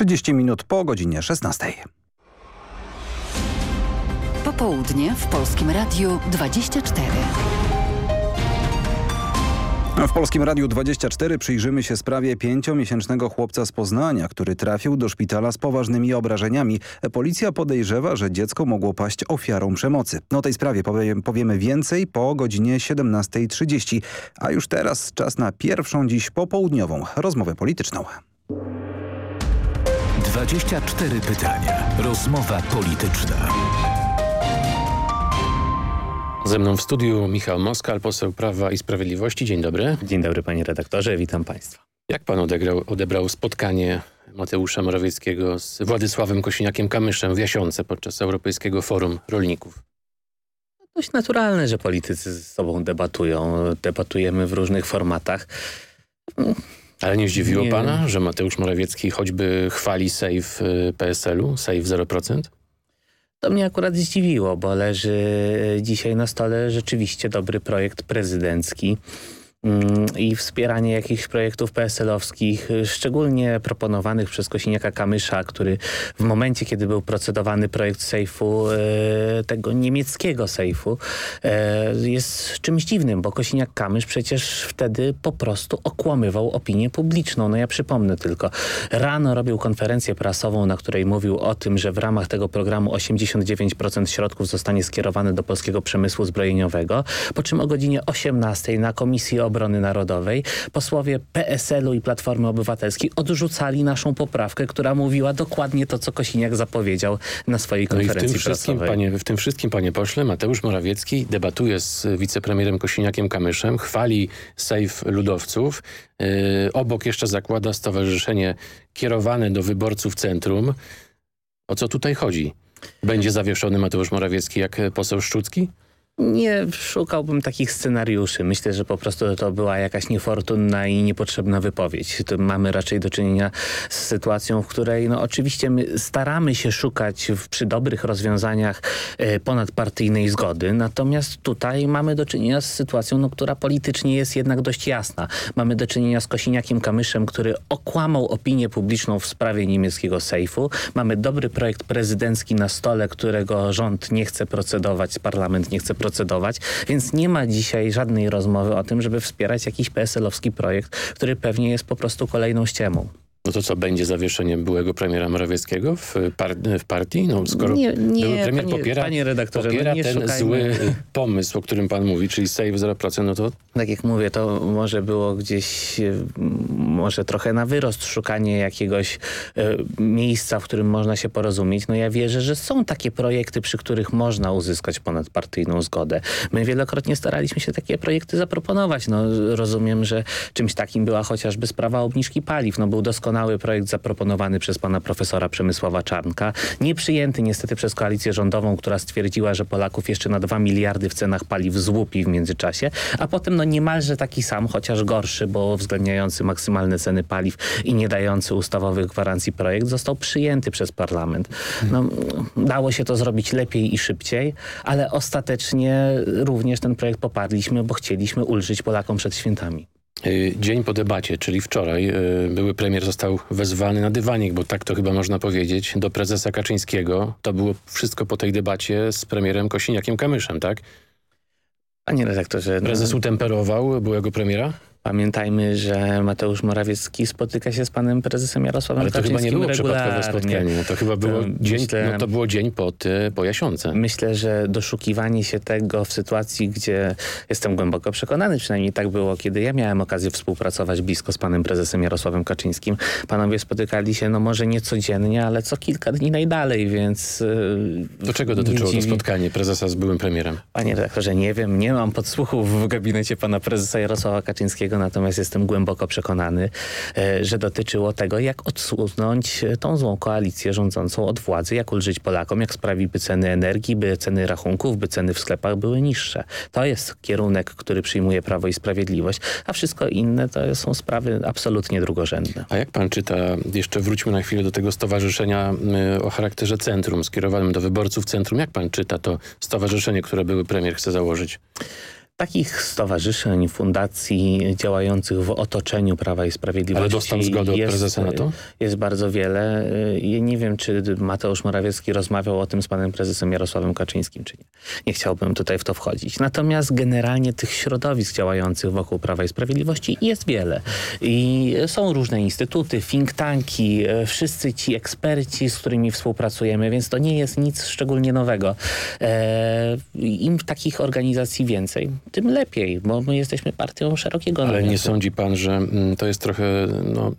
30 minut po godzinie 16. Popołudnie w Polskim Radiu 24. W Polskim Radiu 24 przyjrzymy się sprawie pięciomiesięcznego chłopca z Poznania, który trafił do szpitala z poważnymi obrażeniami. Policja podejrzewa, że dziecko mogło paść ofiarą przemocy. O tej sprawie powiem, powiemy więcej po godzinie 17.30. A już teraz czas na pierwszą dziś popołudniową rozmowę polityczną. 24 pytania. Rozmowa polityczna. Ze mną w studiu Michał Moskal, poseł Prawa i Sprawiedliwości. Dzień dobry. Dzień dobry panie redaktorze, witam państwa. Jak pan odegrał, odebrał spotkanie Mateusza Morawieckiego z Władysławem Kosiniakiem-Kamyszem w Jasionce podczas Europejskiego Forum Rolników? Dość naturalne, że politycy ze sobą debatują. Debatujemy w różnych formatach. Ale nie zdziwiło nie. pana, że Mateusz Morawiecki choćby chwali sejf PSL-u, sejf 0%? To mnie akurat zdziwiło, bo leży dzisiaj na stole rzeczywiście dobry projekt prezydencki i wspieranie jakichś projektów PSL-owskich, szczególnie proponowanych przez Kosiniaka-Kamysza, który w momencie, kiedy był procedowany projekt sejfu, tego niemieckiego sejfu, jest czymś dziwnym, bo Kosiniak-Kamysz przecież wtedy po prostu okłamywał opinię publiczną. No ja przypomnę tylko, rano robił konferencję prasową, na której mówił o tym, że w ramach tego programu 89% środków zostanie skierowane do polskiego przemysłu zbrojeniowego, po czym o godzinie 18 na Komisji Obrony Narodowej posłowie PSL-u i Platformy Obywatelskiej odrzucali naszą poprawkę, która mówiła dokładnie to, co Kosiniak zapowiedział na swojej konferencji no i w tym wszystkim. Panie, w tym wszystkim, panie pośle, Mateusz Morawiecki debatuje z wicepremierem Kosiniakiem-Kamyszem, chwali sejf ludowców, yy, obok jeszcze zakłada stowarzyszenie kierowane do wyborców centrum. O co tutaj chodzi? Będzie zawieszony Mateusz Morawiecki jak poseł Szczucki? Nie szukałbym takich scenariuszy. Myślę, że po prostu to była jakaś niefortunna i niepotrzebna wypowiedź. Tu mamy raczej do czynienia z sytuacją, w której no oczywiście my staramy się szukać w, przy dobrych rozwiązaniach e, ponadpartyjnej zgody, natomiast tutaj mamy do czynienia z sytuacją, no, która politycznie jest jednak dość jasna. Mamy do czynienia z Kosiniakiem Kamyszem, który okłamał opinię publiczną w sprawie niemieckiego sejfu. Mamy dobry projekt prezydencki na stole, którego rząd nie chce procedować, parlament nie chce procedować procedować, więc nie ma dzisiaj żadnej rozmowy o tym, żeby wspierać jakiś PSL-owski projekt, który pewnie jest po prostu kolejną ściemą. No to co, będzie zawieszenie byłego premiera Morawieckiego w, par w partii? No skoro nie, nie, były premier panie, popiera, panie redaktorze, no popiera nie ten szukajmy. zły pomysł, o którym pan mówi, czyli save 0%, no to Tak jak mówię, to może było gdzieś, e, może trochę na wyrost szukanie jakiegoś e, miejsca, w którym można się porozumieć. No ja wierzę, że są takie projekty, przy których można uzyskać ponadpartyjną zgodę. My wielokrotnie staraliśmy się takie projekty zaproponować. No rozumiem, że czymś takim była chociażby sprawa obniżki paliw. No był doskonały projekt zaproponowany przez pana profesora Przemysława Czarnka. Nieprzyjęty niestety przez koalicję rządową, która stwierdziła, że Polaków jeszcze na 2 miliardy w cenach paliw złupi w międzyczasie, a potem no niemalże taki sam, chociaż gorszy, bo uwzględniający maksymalne ceny paliw i nie dający ustawowych gwarancji projekt został przyjęty przez parlament. No, dało się to zrobić lepiej i szybciej, ale ostatecznie również ten projekt poparliśmy, bo chcieliśmy ulżyć Polakom przed świętami. Y, dzień po debacie, czyli wczoraj, y, były premier został wezwany na dywanik, bo tak to chyba można powiedzieć, do prezesa Kaczyńskiego. To było wszystko po tej debacie z premierem Kosiniakiem-Kamyszem, tak? Panie redaktorze... no- Prezes utemperował byłego premiera? Pamiętajmy, że Mateusz Morawiecki spotyka się z panem prezesem Jarosławem Ale to chyba nie było przypadkowe spotkanie. To chyba było, dzień, myślę- no to było dzień po, ty, po Jasiące. Myślę, że doszukiwanie się tego w sytuacji, gdzie jestem głęboko przekonany, przynajmniej tak było, kiedy ja miałem okazję współpracować blisko z panem prezesem Jarosławem Kaczyńskim. Panowie spotykali się, no może nie codziennie, ale co kilka dni najdalej, więc... Yy, Do czego dotyczyło to spotkanie prezesa z byłym premierem? Panie redaktorze, nie wiem, nie mam podsłuchów w gabinecie pana prezesa Jarosława Kaczyńskiego, natomiast jestem głęboko przekonany, e, że dotyczyło tego, jak odsunąć e, tą złą koalicję rządzącą od władzy, jak ulżyć Polakom, jak sprawić, by ceny energii, by ceny rachunków, by ceny w sklepach były niższe. To jest kierunek, który przyjmuje Prawo i Sprawiedliwość, a wszystko inne to są sprawy absolutnie drugorzędne. A jak pan czyta, jeszcze wróćmy na chwilę do tego stowarzyszenia y, o charakterze centrum, skierowanym do wyborców centrum. Jak pan czyta to stowarzyszenie, które były premier chce założyć? Takich stowarzyszeń, fundacji działających w otoczeniu Prawa i Sprawiedliwości Ale dostał zgodę od jest, prezesa na to? Jest bardzo wiele. Ja nie wiem, czy Mateusz Morawiecki rozmawiał o tym z panem prezesem Jarosławem Kaczyńskim, czy nie. Nie chciałbym tutaj w to wchodzić. Natomiast generalnie tych środowisk działających wokół Prawa i Sprawiedliwości jest wiele. I są różne instytuty, think tanki, e, wszyscy ci eksperci, z którymi współpracujemy, więc to nie jest nic szczególnie nowego. E, Im takich organizacji więcej, tym lepiej, bo my jesteśmy partią szerokiego Ale nie sądzi pan, że mm, to jest trochę... No,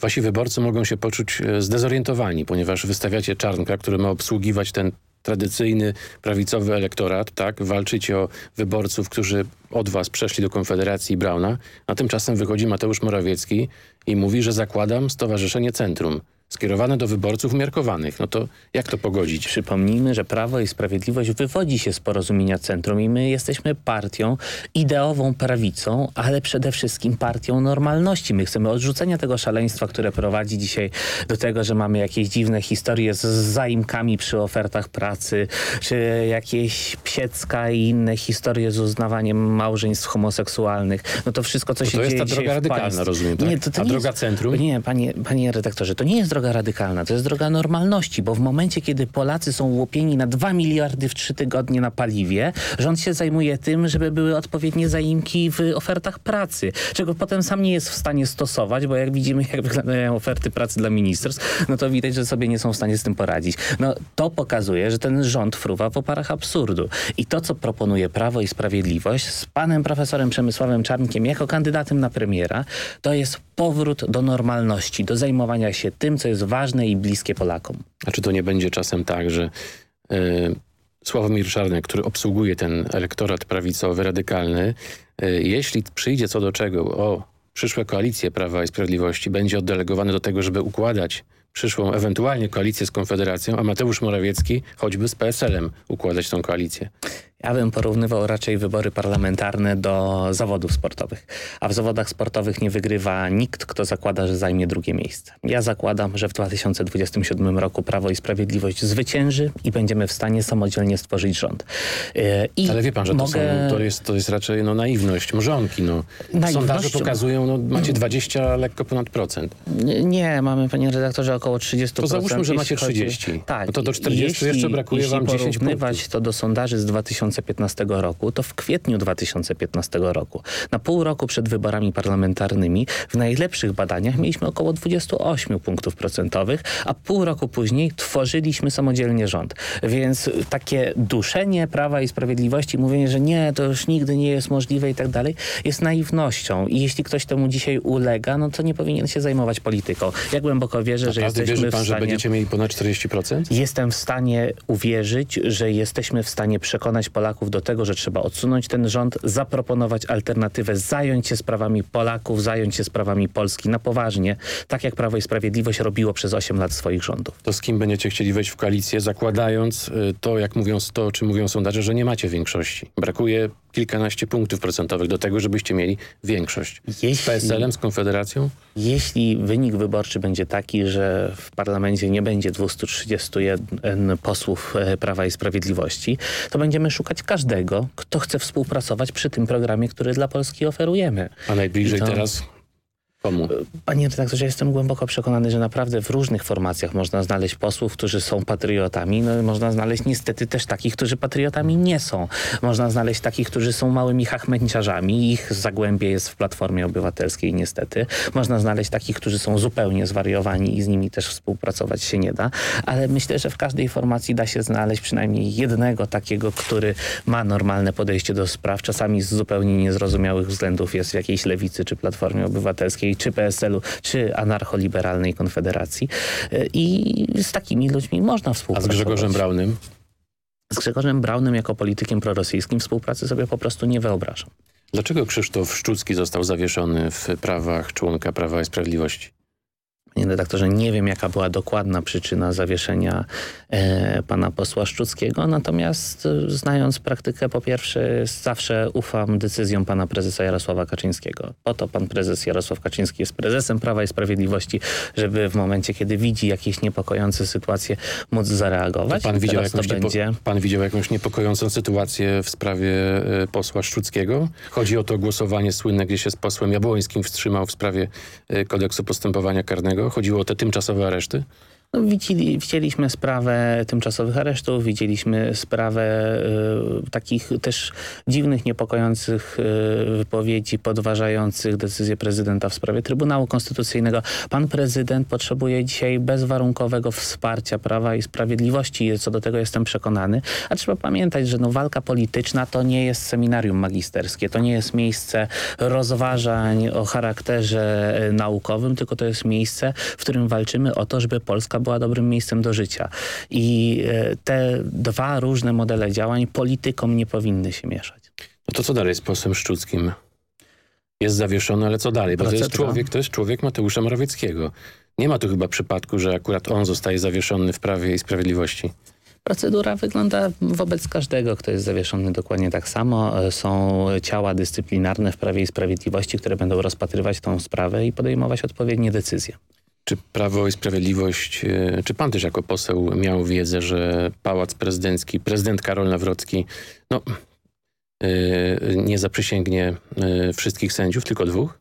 wasi wyborcy mogą się poczuć e, zdezorientowani, ponieważ wystawiacie Czarnka, który ma obsługiwać ten tradycyjny prawicowy elektorat, tak? Walczycie o wyborców, którzy od was przeszli do Konfederacji i Brauna, a tymczasem wychodzi Mateusz Morawiecki i mówi, że zakładam Stowarzyszenie Centrum, skierowane do wyborców umiarkowanych. No to jak to pogodzić? Przypomnijmy, że Prawo i Sprawiedliwość wywodzi się z porozumienia centrum i my jesteśmy partią ideową prawicą, ale przede wszystkim partią normalności. My chcemy odrzucenia tego szaleństwa, które prowadzi dzisiaj do tego, że mamy jakieś dziwne historie z zaimkami przy ofertach pracy, czy jakieś psiecka i inne historie z uznawaniem małżeństw homoseksualnych. No to wszystko, co To się to jest dzieje ta droga radykalna, rozumiem, tak? Nie, to, to A nie droga jest, centrum? Nie, panie, panie redaktorze, to nie jest droga radykalna, to jest droga normalności, bo w momencie, kiedy Polacy są łupieni na 2 miliardy w trzy tygodnie na paliwie, rząd się zajmuje tym, żeby były odpowiednie zaimki w ofertach pracy, czego potem sam nie jest w stanie stosować, bo jak widzimy, jak wyglądają oferty pracy dla ministerstw, no to widać, że sobie nie są w stanie z tym poradzić. No to pokazuje, że ten rząd fruwa w oparach absurdu. I to, co proponuje Prawo i Sprawiedliwość z panem profesorem Przemysławem Czarnkiem jako kandydatem na premiera, to jest powrót do normalności, do zajmowania się tym, co jest ważne i bliskie Polakom. A czy to nie będzie czasem tak, że y, Sławomir Czarnek, który obsługuje ten elektorat prawicowy, radykalny, y, jeśli przyjdzie co do czego, o przyszłe koalicje Prawa i Sprawiedliwości, będzie oddelegowany do tego, żeby układać przyszłą ewentualnie koalicję z Konfederacją, a Mateusz Morawiecki choćby z PSL-em układać tą koalicję. Ja bym porównywał raczej wybory parlamentarne do zawodów sportowych. A w zawodach sportowych nie wygrywa nikt, kto zakłada, że zajmie drugie miejsce. Ja zakładam, że w 2027 roku Prawo i Sprawiedliwość zwycięży i będziemy w stanie samodzielnie stworzyć rząd. Yy, I Ale wie pan, że to, mogę... są, to, jest, to jest raczej no, naiwność, mrzonki. No. Sondaże pokazują, no, macie 20 lekko ponad procent. Nie, mamy panie redaktorze około 30%. To załóżmy, że macie chodzi- 30. Tak. No to do 40 jeśli, jeszcze brakuje wam 10 porównywać to do sondaży z 2015 2015 roku, to w kwietniu 2015 roku, na pół roku przed wyborami parlamentarnymi, w najlepszych badaniach mieliśmy około 28 punktów procentowych, a pół roku później tworzyliśmy samodzielnie rząd. Więc takie duszenie Prawa i Sprawiedliwości, mówienie, że nie, to już nigdy nie jest możliwe i tak dalej, jest naiwnością. I jeśli ktoś temu dzisiaj ulega, no to nie powinien się zajmować polityką. Ja głęboko wierzę, że jesteśmy wierzy pan, w stanie... że będziecie mieli ponad 40%? Jestem w stanie uwierzyć, że jesteśmy w stanie przekonać Polaków do tego, że trzeba odsunąć ten rząd, zaproponować alternatywę, zająć się sprawami Polaków, zająć się sprawami Polski na poważnie, tak jak Prawo i Sprawiedliwość robiło przez 8 lat swoich rządów. To z kim będziecie chcieli wejść w koalicję, zakładając y, to, jak mówią, to, o czym mówią sondaże, że nie macie większości. Brakuje kilkanaście punktów procentowych do tego, żebyście mieli większość. Jeśli... Z PSL-em, z Konfederacją? Jeśli wynik wyborczy będzie taki, że w parlamencie nie będzie 231 posłów e, Prawa i Sprawiedliwości, to będziemy szukać każdego, kto chce współpracować przy tym programie, który dla Polski oferujemy. A najbliżej to... teraz Komu? Panie redaktorze, jestem głęboko przekonany, że naprawdę w różnych formacjach można znaleźć posłów, którzy są patriotami. No, można znaleźć niestety też takich, którzy patriotami nie są. Można znaleźć takich, którzy są małymi hachmęciarzami. Ich zagłębie jest w Platformie Obywatelskiej niestety. Można znaleźć takich, którzy są zupełnie zwariowani i z nimi też współpracować się nie da. Ale myślę, że w każdej formacji da się znaleźć przynajmniej jednego takiego, który ma normalne podejście do spraw. Czasami z zupełnie niezrozumiałych względów jest w jakiejś lewicy czy Platformie Obywatelskiej czy PSL-u, czy anarcholiberalnej Konfederacji. I z takimi ludźmi można współpracować. A z Grzegorzem Braunym? Z Grzegorzem Braunym jako politykiem prorosyjskim współpracy sobie po prostu nie wyobrażam. Dlaczego Krzysztof Szczucki został zawieszony w prawach członka Prawa i Sprawiedliwości? Panie redaktorze, nie wiem jaka była dokładna przyczyna zawieszenia e, pana posła Szczuckiego, natomiast e, znając praktykę po pierwsze zawsze ufam decyzjom pana prezesa Jarosława Kaczyńskiego. Po to pan prezes Jarosław Kaczyński jest prezesem Prawa i Sprawiedliwości, żeby w momencie, kiedy widzi jakieś niepokojące sytuacje móc zareagować. pan, widział jakąś będzie... pan widział jakąś niepokojącą sytuację w sprawie e, posła Szczuckiego? Chodzi o to głosowanie słynne, gdzie się z posłem Jabłońskim wstrzymał w sprawie e, kodeksu postępowania karnego. Chodziło o te tymczasowe areszty? No, widzieli, widzieliśmy sprawę tymczasowych aresztów, widzieliśmy sprawę y, takich też dziwnych, niepokojących y, wypowiedzi podważających decyzję prezydenta w sprawie Trybunału Konstytucyjnego. Pan prezydent potrzebuje dzisiaj bezwarunkowego wsparcia Prawa i Sprawiedliwości co do tego jestem przekonany. A trzeba pamiętać, że no, walka polityczna to nie jest seminarium magisterskie, to nie jest miejsce rozważań o charakterze y, naukowym, tylko to jest miejsce, w którym walczymy o to, żeby Polska była dobrym miejscem do życia. I e, te dwa różne modele działań politykom nie powinny się mieszać. No to co dalej z posłem Szczuckim? Jest zawieszony, ale co dalej? Bo to jest, człowiek, to jest człowiek Mateusza Morawieckiego. Nie ma tu chyba przypadku, że akurat on zostaje zawieszony w Prawie i Sprawiedliwości. Procedura wygląda wobec każdego, kto jest zawieszony dokładnie tak samo. E, są ciała dyscyplinarne w Prawie i Sprawiedliwości, które będą rozpatrywać tą sprawę i podejmować odpowiednie decyzje. Czy Prawo i Sprawiedliwość, e, czy pan też jako poseł miał wiedzę, że Pałac Prezydencki, prezydent Karol Nawrocki, no, yy, nie zaprzysięgnie yy, wszystkich sędziów, tylko dwóch?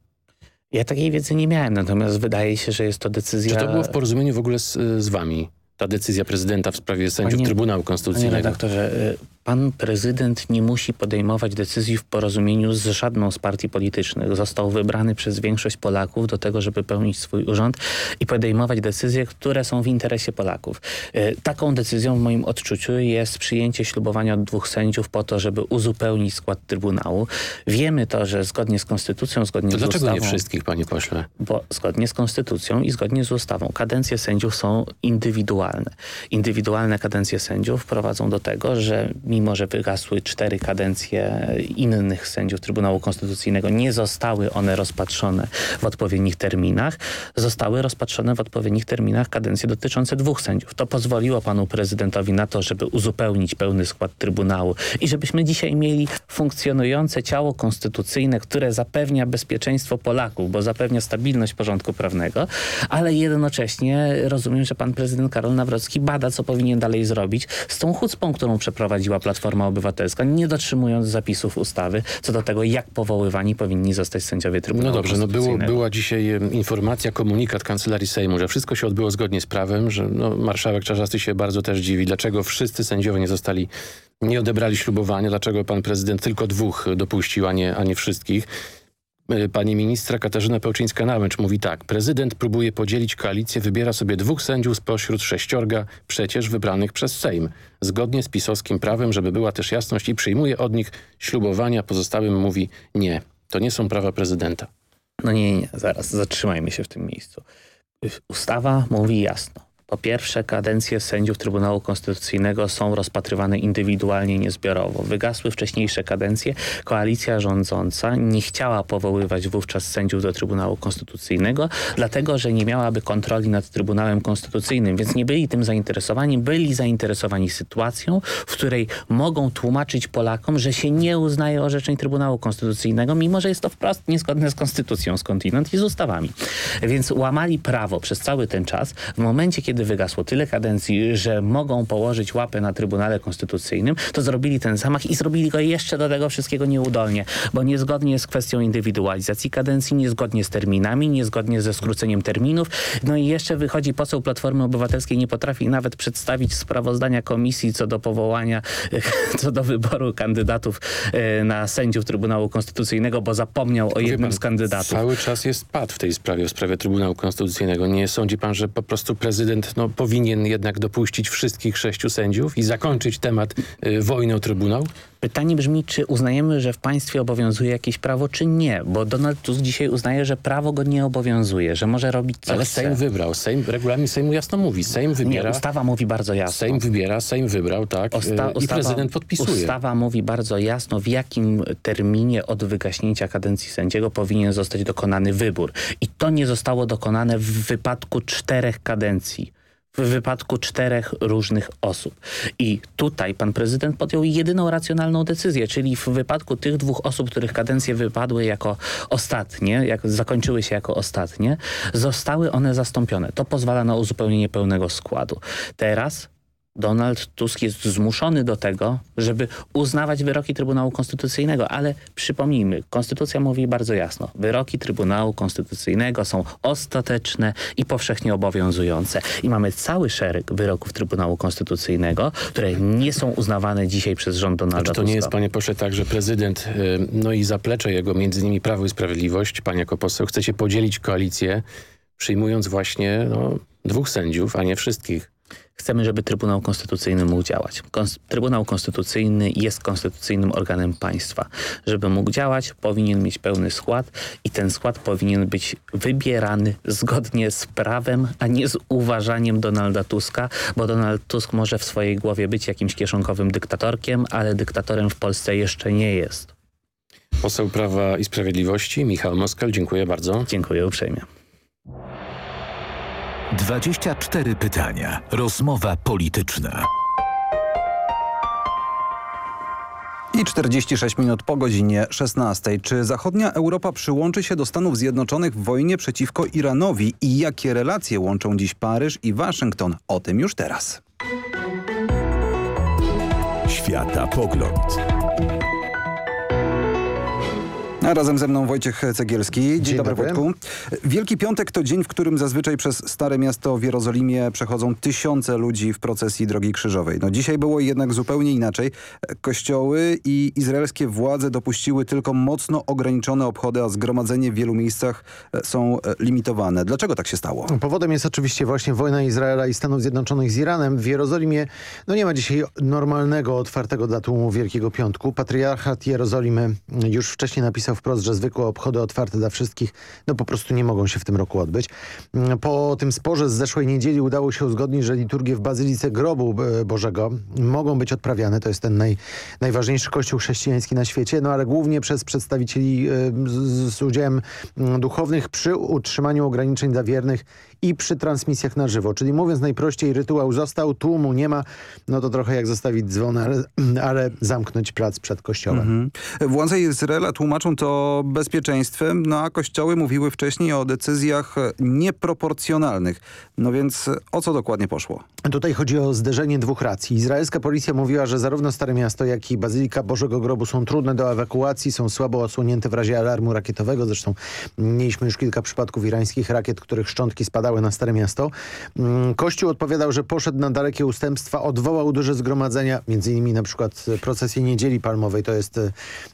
Ja takiej wiedzy nie miałem, natomiast wydaje się, że jest to decyzja... Czy to było w porozumieniu w ogóle z, z wami? Ta decyzja prezydenta w sprawie sędziów panie, Trybunału Konstytucyjnego? Panie redaktorze, pan prezydent nie musi podejmować decyzji w porozumieniu z żadną z partii politycznych. Został wybrany przez większość Polaków do tego, żeby pełnić swój urząd i podejmować decyzje, które są w interesie Polaków. E, taką decyzją w moim odczuciu jest przyjęcie ślubowania od dwóch sędziów po to, żeby uzupełnić skład Trybunału. Wiemy to, że zgodnie z konstytucją, zgodnie to z dlaczego ustawą... nie wszystkich, panie pośle? Bo zgodnie z konstytucją i zgodnie z ustawą kadencje sędziów są indywidualne. Indywidualne kadencje sędziów prowadzą do tego, że mimo że wygasły cztery kadencje innych sędziów Trybunału Konstytucyjnego, nie zostały one rozpatrzone w odpowiednich terminach, zostały rozpatrzone w odpowiednich terminach kadencje dotyczące dwóch sędziów. To pozwoliło panu prezydentowi na to, żeby uzupełnić pełny skład Trybunału i żebyśmy dzisiaj mieli funkcjonujące ciało konstytucyjne, które zapewnia bezpieczeństwo Polaków, bo zapewnia stabilność porządku prawnego, ale jednocześnie rozumiem, że pan prezydent Karol Nawrocki bada, co powinien dalej zrobić z tą chucpą, którą przeprowadziła Platforma Obywatelska, nie dotrzymując zapisów ustawy co do tego, jak powoływani powinni zostać sędziowie Trybunału No dobrze, no było, była dzisiaj informacja, komunikat Kancelarii Sejmu, że wszystko się odbyło zgodnie z prawem, że no, marszałek Czarzasty się bardzo też dziwi, dlaczego wszyscy sędziowie nie zostali, nie odebrali ślubowania, dlaczego pan prezydent tylko dwóch dopuścił, a nie, a nie wszystkich. E, pani ministra Katarzyna Pełczyńska-Nałęcz mówi tak. Prezydent próbuje podzielić koalicję, wybiera sobie dwóch sędziów spośród sześciorga przecież wybranych przez Sejm. Zgodnie z pisowskim prawem, żeby była też jasność i przyjmuje od nich ślubowania, pozostałym mówi nie. To nie są prawa prezydenta. No nie, nie, zaraz, zatrzymajmy się w tym miejscu. Ustawa mówi jasno. Po pierwsze, kadencje sędziów Trybunału Konstytucyjnego są rozpatrywane indywidualnie, niezbiorowo. Wygasły wcześniejsze kadencje. Koalicja rządząca nie chciała powoływać wówczas sędziów do Trybunału Konstytucyjnego, dlatego, że nie miałaby kontroli nad Trybunałem Konstytucyjnym, więc nie byli tym zainteresowani. Byli zainteresowani sytuacją, w której mogą tłumaczyć Polakom, że się nie uznaje orzeczeń Trybunału Konstytucyjnego, mimo że jest to wprost niezgodne z konstytucją skądinąd i z ustawami. Więc łamali prawo przez cały ten czas. W momencie, kiedy kiedy wygasło tyle kadencji, że mogą położyć łapę na Trybunale Konstytucyjnym, to zrobili ten zamach i zrobili go jeszcze do tego wszystkiego nieudolnie, bo niezgodnie z kwestią indywidualizacji kadencji, niezgodnie z terminami, niezgodnie ze skróceniem terminów. No i jeszcze wychodzi poseł Platformy Obywatelskiej, nie potrafi nawet przedstawić sprawozdania komisji co do powołania, co do wyboru kandydatów e, na sędziów Trybunału Konstytucyjnego, bo zapomniał o jednym pan, z kandydatów. Cały czas jest pad w tej sprawie, w sprawie Trybunału Konstytucyjnego. Nie sądzi pan, że po prostu prezydent no, powinien jednak dopuścić wszystkich sześciu sędziów i zakończyć temat y, wojny o Trybunał? Pytanie brzmi, czy uznajemy, że w państwie obowiązuje jakieś prawo, czy nie? Bo Donald Tusk dzisiaj uznaje, że prawo go nie obowiązuje, że może robić co Ale. Sejm wybrał. Sejm, regulamin Sejmu jasno mówi. Sejm wybiera. Nie, ustawa mówi bardzo jasno. Sejm wybiera, Sejm wybrał, tak. Osta I prezydent podpisuje. Ustawa mówi bardzo jasno, w jakim terminie od wygaśnięcia kadencji sędziego powinien zostać dokonany wybór. I to nie zostało dokonane w wypadku czterech kadencji w wypadku czterech różnych osób. I tutaj pan prezydent podjął jedyną racjonalną decyzję, czyli w wypadku tych dwóch osób, których kadencje wypadły jako ostatnie, jak zakończyły się jako ostatnie, zostały one zastąpione. To pozwala na uzupełnienie pełnego składu. Teraz Donald Tusk jest zmuszony do tego, żeby uznawać wyroki Trybunału Konstytucyjnego, ale przypomnijmy, Konstytucja mówi bardzo jasno, wyroki Trybunału Konstytucyjnego są ostateczne i powszechnie obowiązujące. I mamy cały szereg wyroków Trybunału Konstytucyjnego, które nie są uznawane dzisiaj przez rząd Donalda Tuska. Czy to nie jest, panie pośle, tak, że prezydent, y, no i zaplecze jego, między innymi Prawo i Sprawiedliwość, pan jako poseł, chcecie podzielić koalicję, przyjmując właśnie no, dwóch sędziów, a nie wszystkich? Chcemy, żeby Trybunał Konstytucyjny mógł działać. Konst Trybunał Konstytucyjny jest konstytucyjnym organem państwa. Żeby mógł działać, powinien mieć pełny skład i ten skład powinien być wybierany zgodnie z prawem, a nie z uważaniem Donalda Tuska, bo Donald Tusk może w swojej głowie być jakimś kieszonkowym dyktatorkiem, ale dyktatorem w Polsce jeszcze nie jest. Poseł Prawa i Sprawiedliwości, Michał Moskal, dziękuję bardzo. Dziękuję uprzejmie. 24 pytania. Rozmowa polityczna. I 46 minut po godzinie 16. Czy zachodnia Europa przyłączy się do Stanów Zjednoczonych w wojnie przeciwko Iranowi i jakie relacje łączą dziś Paryż i Waszyngton? O tym już teraz. Świata Pogląd. A razem ze mną Wojciech Cegielski. Dzień, Dzień dobry, dobry Wojtku. Wielki Piątek to dzień, w którym zazwyczaj przez Stare Miasto w Jerozolimie przechodzą tysiące ludzi w procesji Drogi Krzyżowej. No dzisiaj było jednak zupełnie inaczej. Kościoły i izraelskie władze dopuściły tylko mocno ograniczone obchody, a zgromadzenie w wielu miejscach e, są e, limitowane. Dlaczego tak się stało? Powodem jest oczywiście właśnie wojna Izraela i Stanów Zjednoczonych z Iranem. W Jerozolimie no nie ma dzisiaj normalnego, otwartego datumu Wielkiego Piątku. Patriarchat Jerozolimy już wcześniej napisał wprost, że zwykłe obchody otwarte dla wszystkich no po prostu nie mogą się w tym roku odbyć. Mm, po tym sporze z zeszłej niedzieli udało się uzgodnić, że liturgie w Bazylice Grobu e, Bożego mogą być odprawiane. To jest ten naj, najważniejszy kościół chrześcijański na świecie, no ale głównie przez przedstawicieli e, z, z udziałem mm, duchownych przy utrzymaniu ograniczeń dla wiernych i przy transmisjach na żywo. Czyli mówiąc najprościej, rytuał został, tłumu nie ma, no to trochę jak zostawić dzwon, ale, ale zamknąć plac przed kościołem. Mhm. Władze Izraela tłumaczą to bezpieczeństwem, no a kościoły mówiły wcześniej o decyzjach nieproporcjonalnych. No więc o co dokładnie poszło? Tutaj chodzi o zderzenie dwóch racji. Izraelska policja mówiła, że zarówno Stare Miasto, jak i Bazylika Bożego Grobu są trudne do ewakuacji, są słabo osłonięte w razie alarmu rakietowego. Zresztą mieliśmy już kilka przypadków irańskich rakiet, których szczątki spadały na Stare Miasto. Mm, Kościół odpowiadał, że poszedł na dalekie ustępstwa, odwołał duże zgromadzenia, między innymi na przykład procesję Niedzieli Palmowej. To jest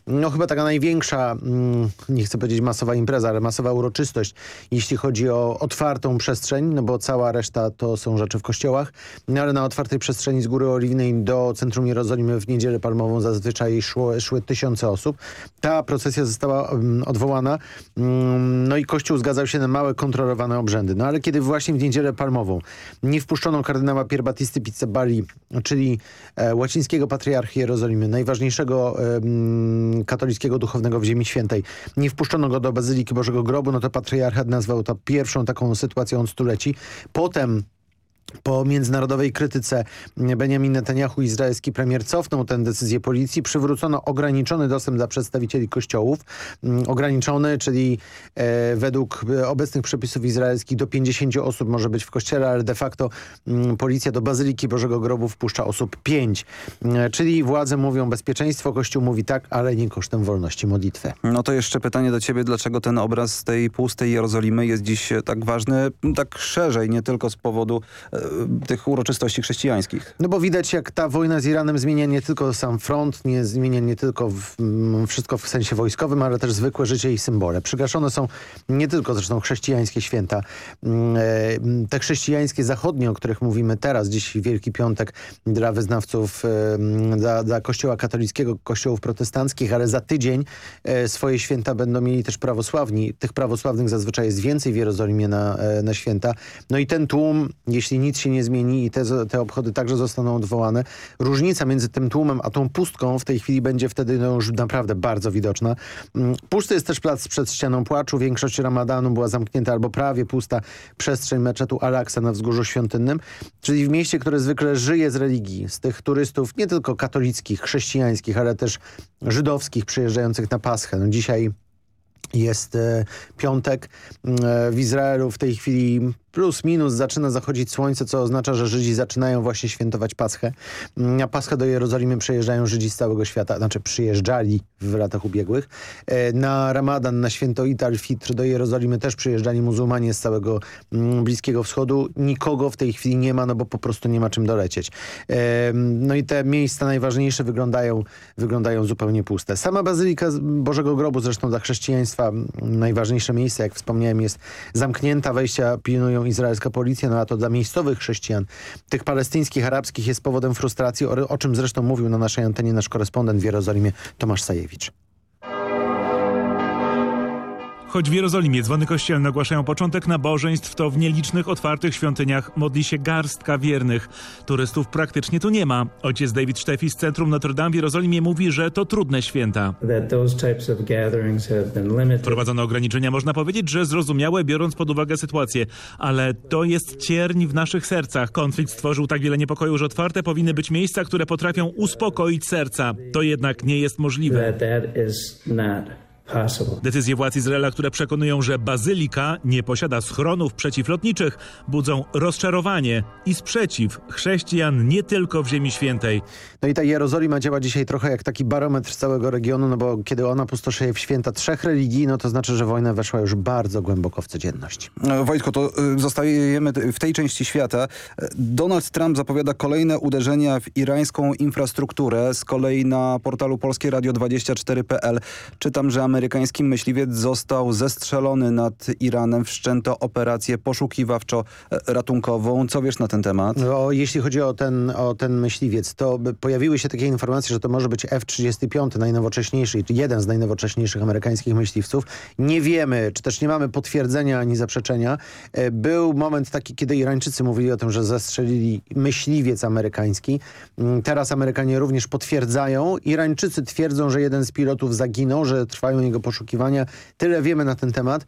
no chyba taka największa, mm, nie chcę powiedzieć masowa impreza, ale masowa uroczystość, jeśli chodzi o otwartą przestrzeń, no bo cała reszta to są rzeczy w kościołach, no ale na otwartej przestrzeni z Góry Oliwnej do centrum Jerozolimy w Niedzielę Palmową zazwyczaj szło, szły tysiące osób. Ta procesja została um, odwołana, no i Kościół zgadzał się na małe, kontrolowane obrzędy. No ale kiedy właśnie w Niedzielę Palmową nie wpuszczono kardynała Pierbatisty Pizzabali, czyli e, łacińskiego patriarchy Jerozolimy, najważniejszego katolickiego duchownego w Ziemi Świętej, nie wpuszczono go do Bazyliki Bożego Grobu, no to patriarchat nazwał to pierwszą taką sytuacją od stuleci. Potem po międzynarodowej krytyce Benjamin Netanyahu, izraelski premier, cofnął tę decyzję policji. Przywrócono ograniczony dostęp dla przedstawicieli kościołów. Mm, ograniczony, czyli e, według obecnych przepisów izraelskich do 50 osób może być w kościele, ale de facto mm, policja do Bazyliki Bożego Grobu wpuszcza osób 5. Mm, czyli władze mówią bezpieczeństwo, Kościół mówi tak, ale nie kosztem wolności modlitwy. No to jeszcze pytanie do ciebie, dlaczego ten obraz tej pustej Jerozolimy jest dziś tak ważny, tak szerzej, nie tylko z powodu e, tych uroczystości chrześcijańskich. No bo widać jak ta wojna z Iranem zmienia nie tylko sam front, nie zmienia nie tylko w, m, wszystko w sensie wojskowym, ale też zwykłe życie i symbole. Przygaszone są nie tylko zresztą chrześcijańskie święta. E, te chrześcijańskie zachodnie, o których mówimy teraz, dziś Wielki Piątek dla wyznawców, e, dla, dla kościoła katolickiego, kościołów protestanckich, ale za tydzień e, swoje święta będą mieli też prawosławni. Tych prawosławnych zazwyczaj jest więcej w Jerozolimie na, na święta. No i ten tłum, jeśli nic się nie zmieni i te, te obchody także zostaną odwołane. Różnica między tym tłumem a tą pustką w tej chwili będzie wtedy no już naprawdę bardzo widoczna. Mm, pusty jest też plac przed ścianą płaczu. Większość ramadanu była zamknięta albo prawie pusta przestrzeń meczetu Al-Aqsa na wzgórzu świątynnym, czyli w mieście, które zwykle żyje z religii, z tych turystów nie tylko katolickich, chrześcijańskich, ale też żydowskich przyjeżdżających na Paschę. No dzisiaj jest e, piątek. E, w Izraelu w tej chwili plus minus zaczyna zachodzić słońce, co oznacza, że Żydzi zaczynają właśnie świętować Paschę. Na Paschę do Jerozolimy przyjeżdżają Żydzi z całego świata, znaczy przyjeżdżali w latach ubiegłych. E, na Ramadan, na święto It al-Fitr do Jerozolimy też przyjeżdżali muzułmanie z całego mm, Bliskiego Wschodu. Nikogo w tej chwili nie ma, no bo po prostu nie ma czym dolecieć. E, no i te miejsca najważniejsze wyglądają, wyglądają zupełnie puste. Sama Bazylika Bożego Grobu, zresztą dla chrześcijaństwa najważniejsze miejsce, jak wspomniałem, jest zamknięta. Wejścia pilnują izraelska policja, no a to dla miejscowych chrześcijan, tych palestyńskich, arabskich jest powodem frustracji, o, o czym zresztą mówił na naszej antenie nasz korespondent w Jerozolimie Tomasz Sajewicz. Choć w Jerozolimie dzwony kościelne ogłaszają początek nabożeństw, to w nielicznych otwartych świątyniach modli się garstka wiernych. Turystów praktycznie tu nie ma. Ojciec David Steffi z Centrum Notre Dame w Jerozolimie mówi, że to trudne święta. Wprowadzone ograniczenia można powiedzieć, że zrozumiałe biorąc pod uwagę sytuację, ale to jest cierń w naszych sercach. Konflikt stworzył tak wiele niepokoju, że otwarte powinny być miejsca, które potrafią uspokoić serca. To jednak nie jest możliwe. Decyzje władz Izraela, które przekonują, że bazylika nie posiada schronów przeciwlotniczych, budzą rozczarowanie i sprzeciw chrześcijan nie tylko w Ziemi Świętej. No i ta Jerozolima działa dzisiaj trochę jak taki barometr całego regionu, no bo kiedy ona pustoszeje w święta trzech religii, no to znaczy, że wojna weszła już bardzo głęboko w codzienność. No, Wojtko, to y, zostajemy w tej części świata. Donald Trump zapowiada kolejne uderzenia w irańską infrastrukturę. Z kolei na portalu Polskie Radio 24.pl czytam, że Ameryka amerykański myśliwiec został zestrzelony nad Iranem. Wszczęto operację poszukiwawczo-ratunkową. Co wiesz na ten temat? No, jeśli chodzi o ten, o ten myśliwiec, to pojawiły się takie informacje, że to może być F-35, najnowocześniejszy, jeden z najnowocześniejszych amerykańskich myśliwców. Nie wiemy, czy też nie mamy potwierdzenia ani zaprzeczenia. E, był moment taki, kiedy Irańczycy mówili o tym, że zastrzelili myśliwiec amerykański. Mm, teraz Amerykanie również potwierdzają. Irańczycy twierdzą, że jeden z pilotów zaginął, że trwają jego poszukiwania. Tyle wiemy na ten temat.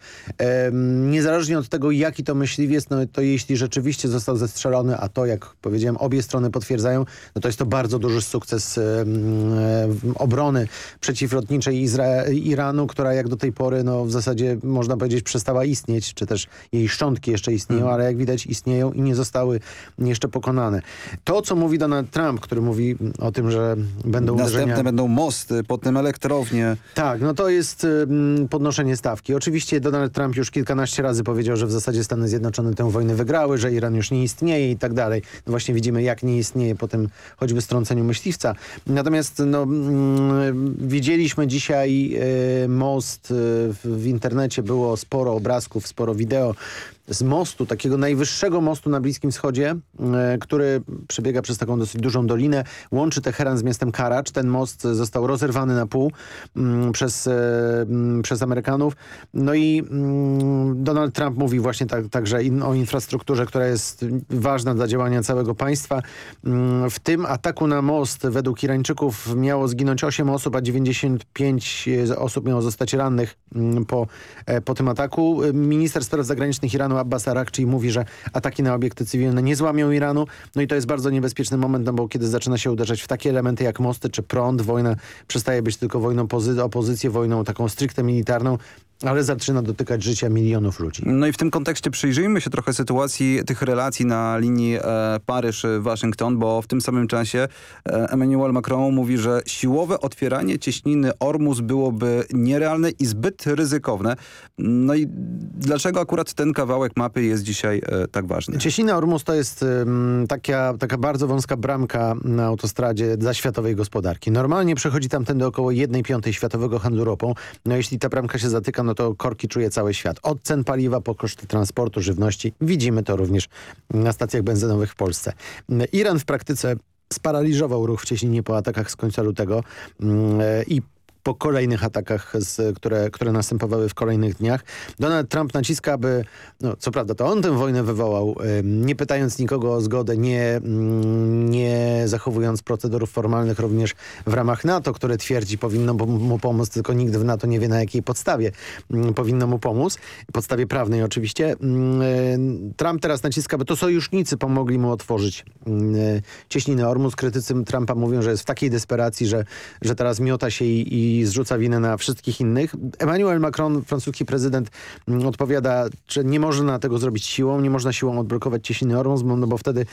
Niezależnie od tego, jaki to myśliwiec, no to jeśli rzeczywiście został zestrzelony, a to, jak powiedziałem, obie strony potwierdzają, no to jest to bardzo duży sukces obrony przeciwlotniczej Izra Iranu, która jak do tej pory, no w zasadzie można powiedzieć przestała istnieć, czy też jej szczątki jeszcze istnieją, mhm. ale jak widać istnieją i nie zostały jeszcze pokonane. To, co mówi Donald Trump, który mówi o tym, że będą Następne uderzenia... będą mosty, potem elektrownie. Tak, no to jest podnoszenie stawki. Oczywiście Donald Trump już kilkanaście razy powiedział, że w zasadzie Stany Zjednoczone tę wojnę wygrały, że Iran już nie istnieje i tak dalej. No właśnie widzimy, jak nie istnieje po tym choćby strąceniu myśliwca. Natomiast no, widzieliśmy dzisiaj y, most y, w internecie, było sporo obrazków, sporo wideo z mostu, takiego najwyższego mostu na Bliskim Wschodzie, e, który przebiega przez taką dosyć dużą dolinę, łączy Teheran z miastem Karacz. Ten most został rozerwany na pół mm, przez, e, mm, przez Amerykanów. No i mm, Donald Trump mówi właśnie tak, także o infrastrukturze, która jest ważna dla działania całego państwa. W tym ataku na most według Irańczyków miało zginąć 8 osób, a 95 osób miało zostać rannych po, e, po tym ataku. Minister spraw zagranicznych Iranu Iranu Abbas Arakci mówi, że ataki na obiekty cywilne nie złamią Iranu. No i to jest bardzo niebezpieczny moment, no bo kiedy zaczyna się uderzać w takie elementy jak mosty czy prąd, wojna przestaje być tylko wojną opozycji, wojną taką stricte militarną, ale zaczyna dotykać życia milionów ludzi. No i w tym kontekście przyjrzyjmy się trochę sytuacji tych relacji na linii e, Paryż-Waszyngton, bo w tym samym czasie e, Emmanuel Macron mówi, że siłowe otwieranie cieśniny Ormus byłoby nierealne i zbyt ryzykowne. No i dlaczego akurat ten kawałek mapy jest dzisiaj e, tak ważny? Cieśnina Ormus to jest taka, taka bardzo wąska bramka na autostradzie dla światowej gospodarki. Normalnie przechodzi tam tędy około 1 piątej światowego handlu ropą. No jeśli ta bramka się zatyka, no no to korki czuje cały świat. Od cen paliwa po koszty transportu, żywności. Widzimy to również na stacjach benzynowych w Polsce. Iran w praktyce sparaliżował ruch w Cieśninie po atakach z końca lutego mm, i po kolejnych atakach, z, które, które następowały w kolejnych dniach. Donald Trump naciska, aby, no, co prawda to on tę wojnę wywołał, nie pytając nikogo o zgodę, nie, mm, nie zachowując procedur formalnych również w ramach NATO, które twierdzi powinno mu pomóc, tylko nigdy w NATO nie wie na jakiej podstawie mm, powinno mu pomóc. Podstawie prawnej oczywiście. Mm, Trump teraz naciska, by to sojusznicy pomogli mu otworzyć cieśninę Ormus. Krytycy Trumpa mówią, że jest w takiej desperacji, że, że teraz miota się i, i i zrzuca winę na wszystkich innych. Emmanuel Macron, francuski prezydent, mm, odpowiada, że nie można tego zrobić siłą, nie można siłą odblokować cieśniny Ormus, no bo wtedy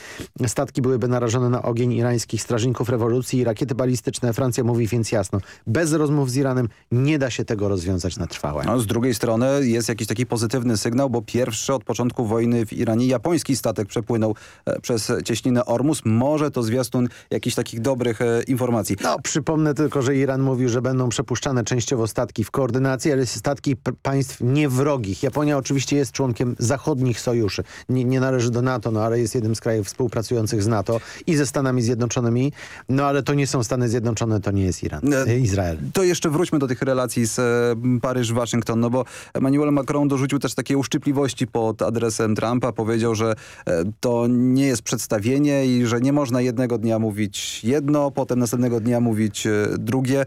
statki byłyby narażone na ogień irańskich strażników rewolucji i rakiety balistyczne. Francja mówi więc jasno, bez rozmów z Iranem nie da się tego rozwiązać na trwałe. No, z drugiej strony jest jakiś taki pozytywny sygnał, bo pierwszy od początku wojny w Iranie japoński statek przepłynął e, przez cieśninę Ormus. Może to zwiastun jakichś takich dobrych e, informacji. No, przypomnę tylko, że Iran mówił, że będą przepuszczane częściowo statki w koordynacji, ale statki państw niewrogich. Japonia oczywiście jest członkiem zachodnich sojuszy. Nie, nie, należy do NATO, no ale jest jednym z krajów współpracujących z NATO i ze Stanami Zjednoczonymi. No ale to nie są Stany Zjednoczone, to nie jest Iran, e, Izrael. To jeszcze wróćmy do tych relacji z e, Paryż-Waszyngton, no bo Emmanuel Macron dorzucił też takie uszczypliwości pod adresem Trumpa. Powiedział, że e, to nie jest przedstawienie i że nie można jednego dnia mówić jedno, potem następnego dnia mówić e, drugie.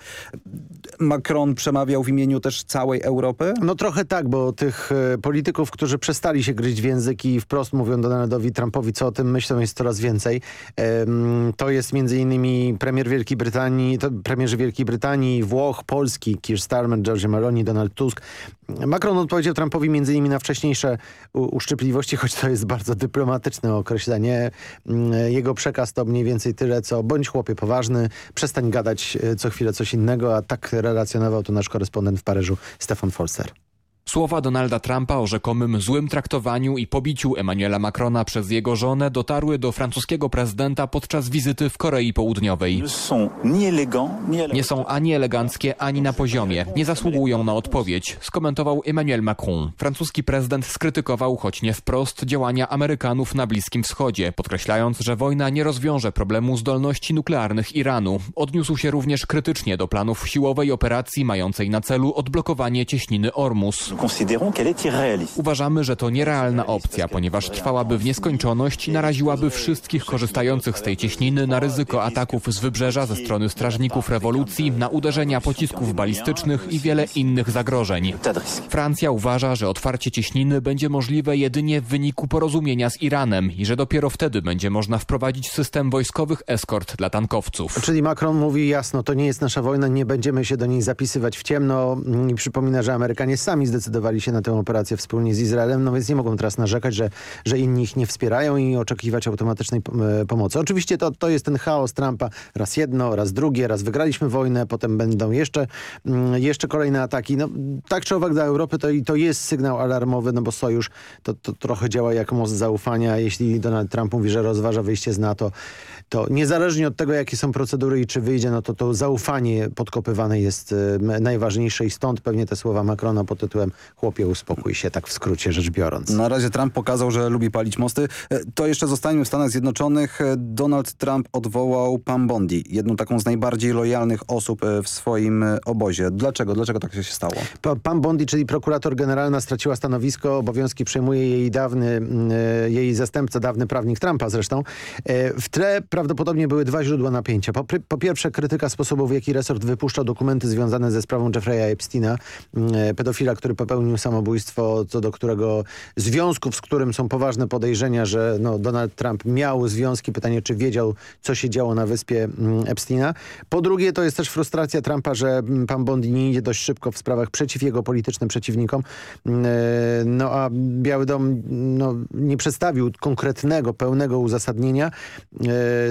Macron przemawiał w imieniu też całej Europy? No trochę tak, bo tych e, polityków, którzy przestali się gryźć w język i wprost mówią Donaldowi Trumpowi, co o tym myślą, jest coraz więcej. To jest między innymi premier Wielkiej Brytanii, premierzy Wielkiej Brytanii, Włoch, Polski, Keir Starmer, George Meloni, Donald Tusk. Macron odpowiedział Trumpowi między innymi na wcześniejsze uszczypliwości, choć to jest bardzo dyplomatyczne określenie. Mm, jego przekaz to mniej więcej tyle, co bądź chłopie poważny, przestań gadać e, co chwilę coś innego, a tak relacjonował to nasz korespondent w Paryżu Stefan Folster. Słowa Donalda Trumpa o rzekomym złym traktowaniu i pobiciu Emmanuela Macrona przez jego żonę dotarły do francuskiego prezydenta podczas wizyty w Korei Południowej. Nie są ani eleganckie, ani na poziomie. Nie zasługują na odpowiedź, skomentował Emmanuel Macron. Francuski prezydent skrytykował, choć nie wprost, działania Amerykanów na Bliskim Wschodzie, podkreślając, że wojna nie rozwiąże problemu zdolności nuklearnych Iranu. Odniósł się również krytycznie do planów siłowej operacji mającej na celu odblokowanie cieśniny Ormus. Uważamy, że to nierealna opcja, ponieważ trwałaby w nieskończoność i naraziłaby wszystkich korzystających z tej cieśniny na ryzyko ataków z wybrzeża ze strony strażników rewolucji, na uderzenia pocisków balistycznych i wiele innych zagrożeń. Francja uważa, że otwarcie cieśniny będzie możliwe jedynie w wyniku porozumienia z Iranem i że dopiero wtedy będzie można wprowadzić system wojskowych eskort dla tankowców. Czyli Macron mówi jasno, to nie jest nasza wojna, nie będziemy się do niej zapisywać w ciemno i przypomina, że Amerykanie sami zdecydowali się na tę operację wspólnie z Izraelem, no więc nie mogą teraz narzekać, że, że inni ich nie wspierają i oczekiwać automatycznej e, pomocy. Oczywiście to, to jest ten chaos Trumpa, raz jedno, raz drugie, raz wygraliśmy wojnę, potem będą jeszcze, mm, jeszcze kolejne ataki. No, tak czy owak dla Europy to, to jest sygnał alarmowy, no bo sojusz to, to trochę działa jak most zaufania. Jeśli Donald Trump mówi, że rozważa wyjście z NATO, to niezależnie od tego, jakie są procedury i czy wyjdzie, no to to zaufanie podkopywane jest e, najważniejsze i stąd pewnie te słowa Macrona pod tytułem chłopie uspokój się, tak w skrócie rzecz biorąc. Na razie Trump pokazał, że lubi palić mosty. E, to jeszcze zostańmy w Stanach Zjednoczonych. E, Donald Trump odwołał Pam Bondi, jedną taką z najbardziej lojalnych osób w swoim obozie. Dlaczego? Dlaczego tak się stało? Pam Bondi, czyli prokurator generalna straciła stanowisko, obowiązki przejmuje jej dawny, jej zastępca, dawny prawnik Trumpa zresztą. W tle prawdopodobnie były dwa źródła napięcia. Po, po, pierwsze krytyka sposobu, w jaki resort wypuszczał dokumenty związane ze sprawą Jeffrey'a Epsteina, pedofila, który popełnił samobójstwo, co do którego związków, z którym są poważne podejrzenia, że no, Donald Trump miał związki. Pytanie, czy wiedział, co się działo na wyspie mm, Epsteina. Po drugie, to jest też frustracja Trumpa, że mm, pan Bondi nie idzie dość szybko w sprawach przeciw jego politycznym przeciwnikom. No a Biały Dom no, nie przedstawił konkretnego, pełnego uzasadnienia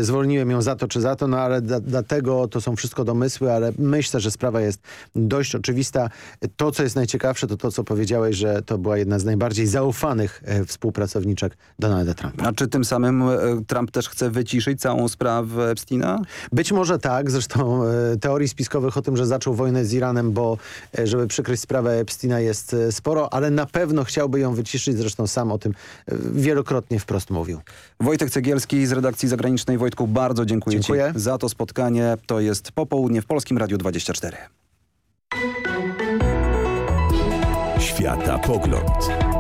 zwolniłem ją za to czy za to, no ale dlatego to są wszystko domysły, ale myślę, że sprawa jest dość oczywista. To, co jest najciekawsze, to to, co powiedziałeś, że to była jedna z najbardziej zaufanych e, współpracowniczek Donalda Trumpa. A czy tym samym e, Trump też chce wyciszyć całą sprawę Epsteina? Być może tak. Zresztą e, teorii spiskowych o tym, że zaczął wojnę z Iranem, bo żeby przykryć sprawę Epsteina jest sporo, ale na pewno chciałby ją wyciszyć. Zresztą sam o tym wielokrotnie wprost mówił. Wojtek Cegielski z redakcji zagranicznej. Wojtku, bardzo dziękuję, dziękuję. Za to spotkanie. To jest popołudnie w Polskim Radiu 24. Świata Pogląd.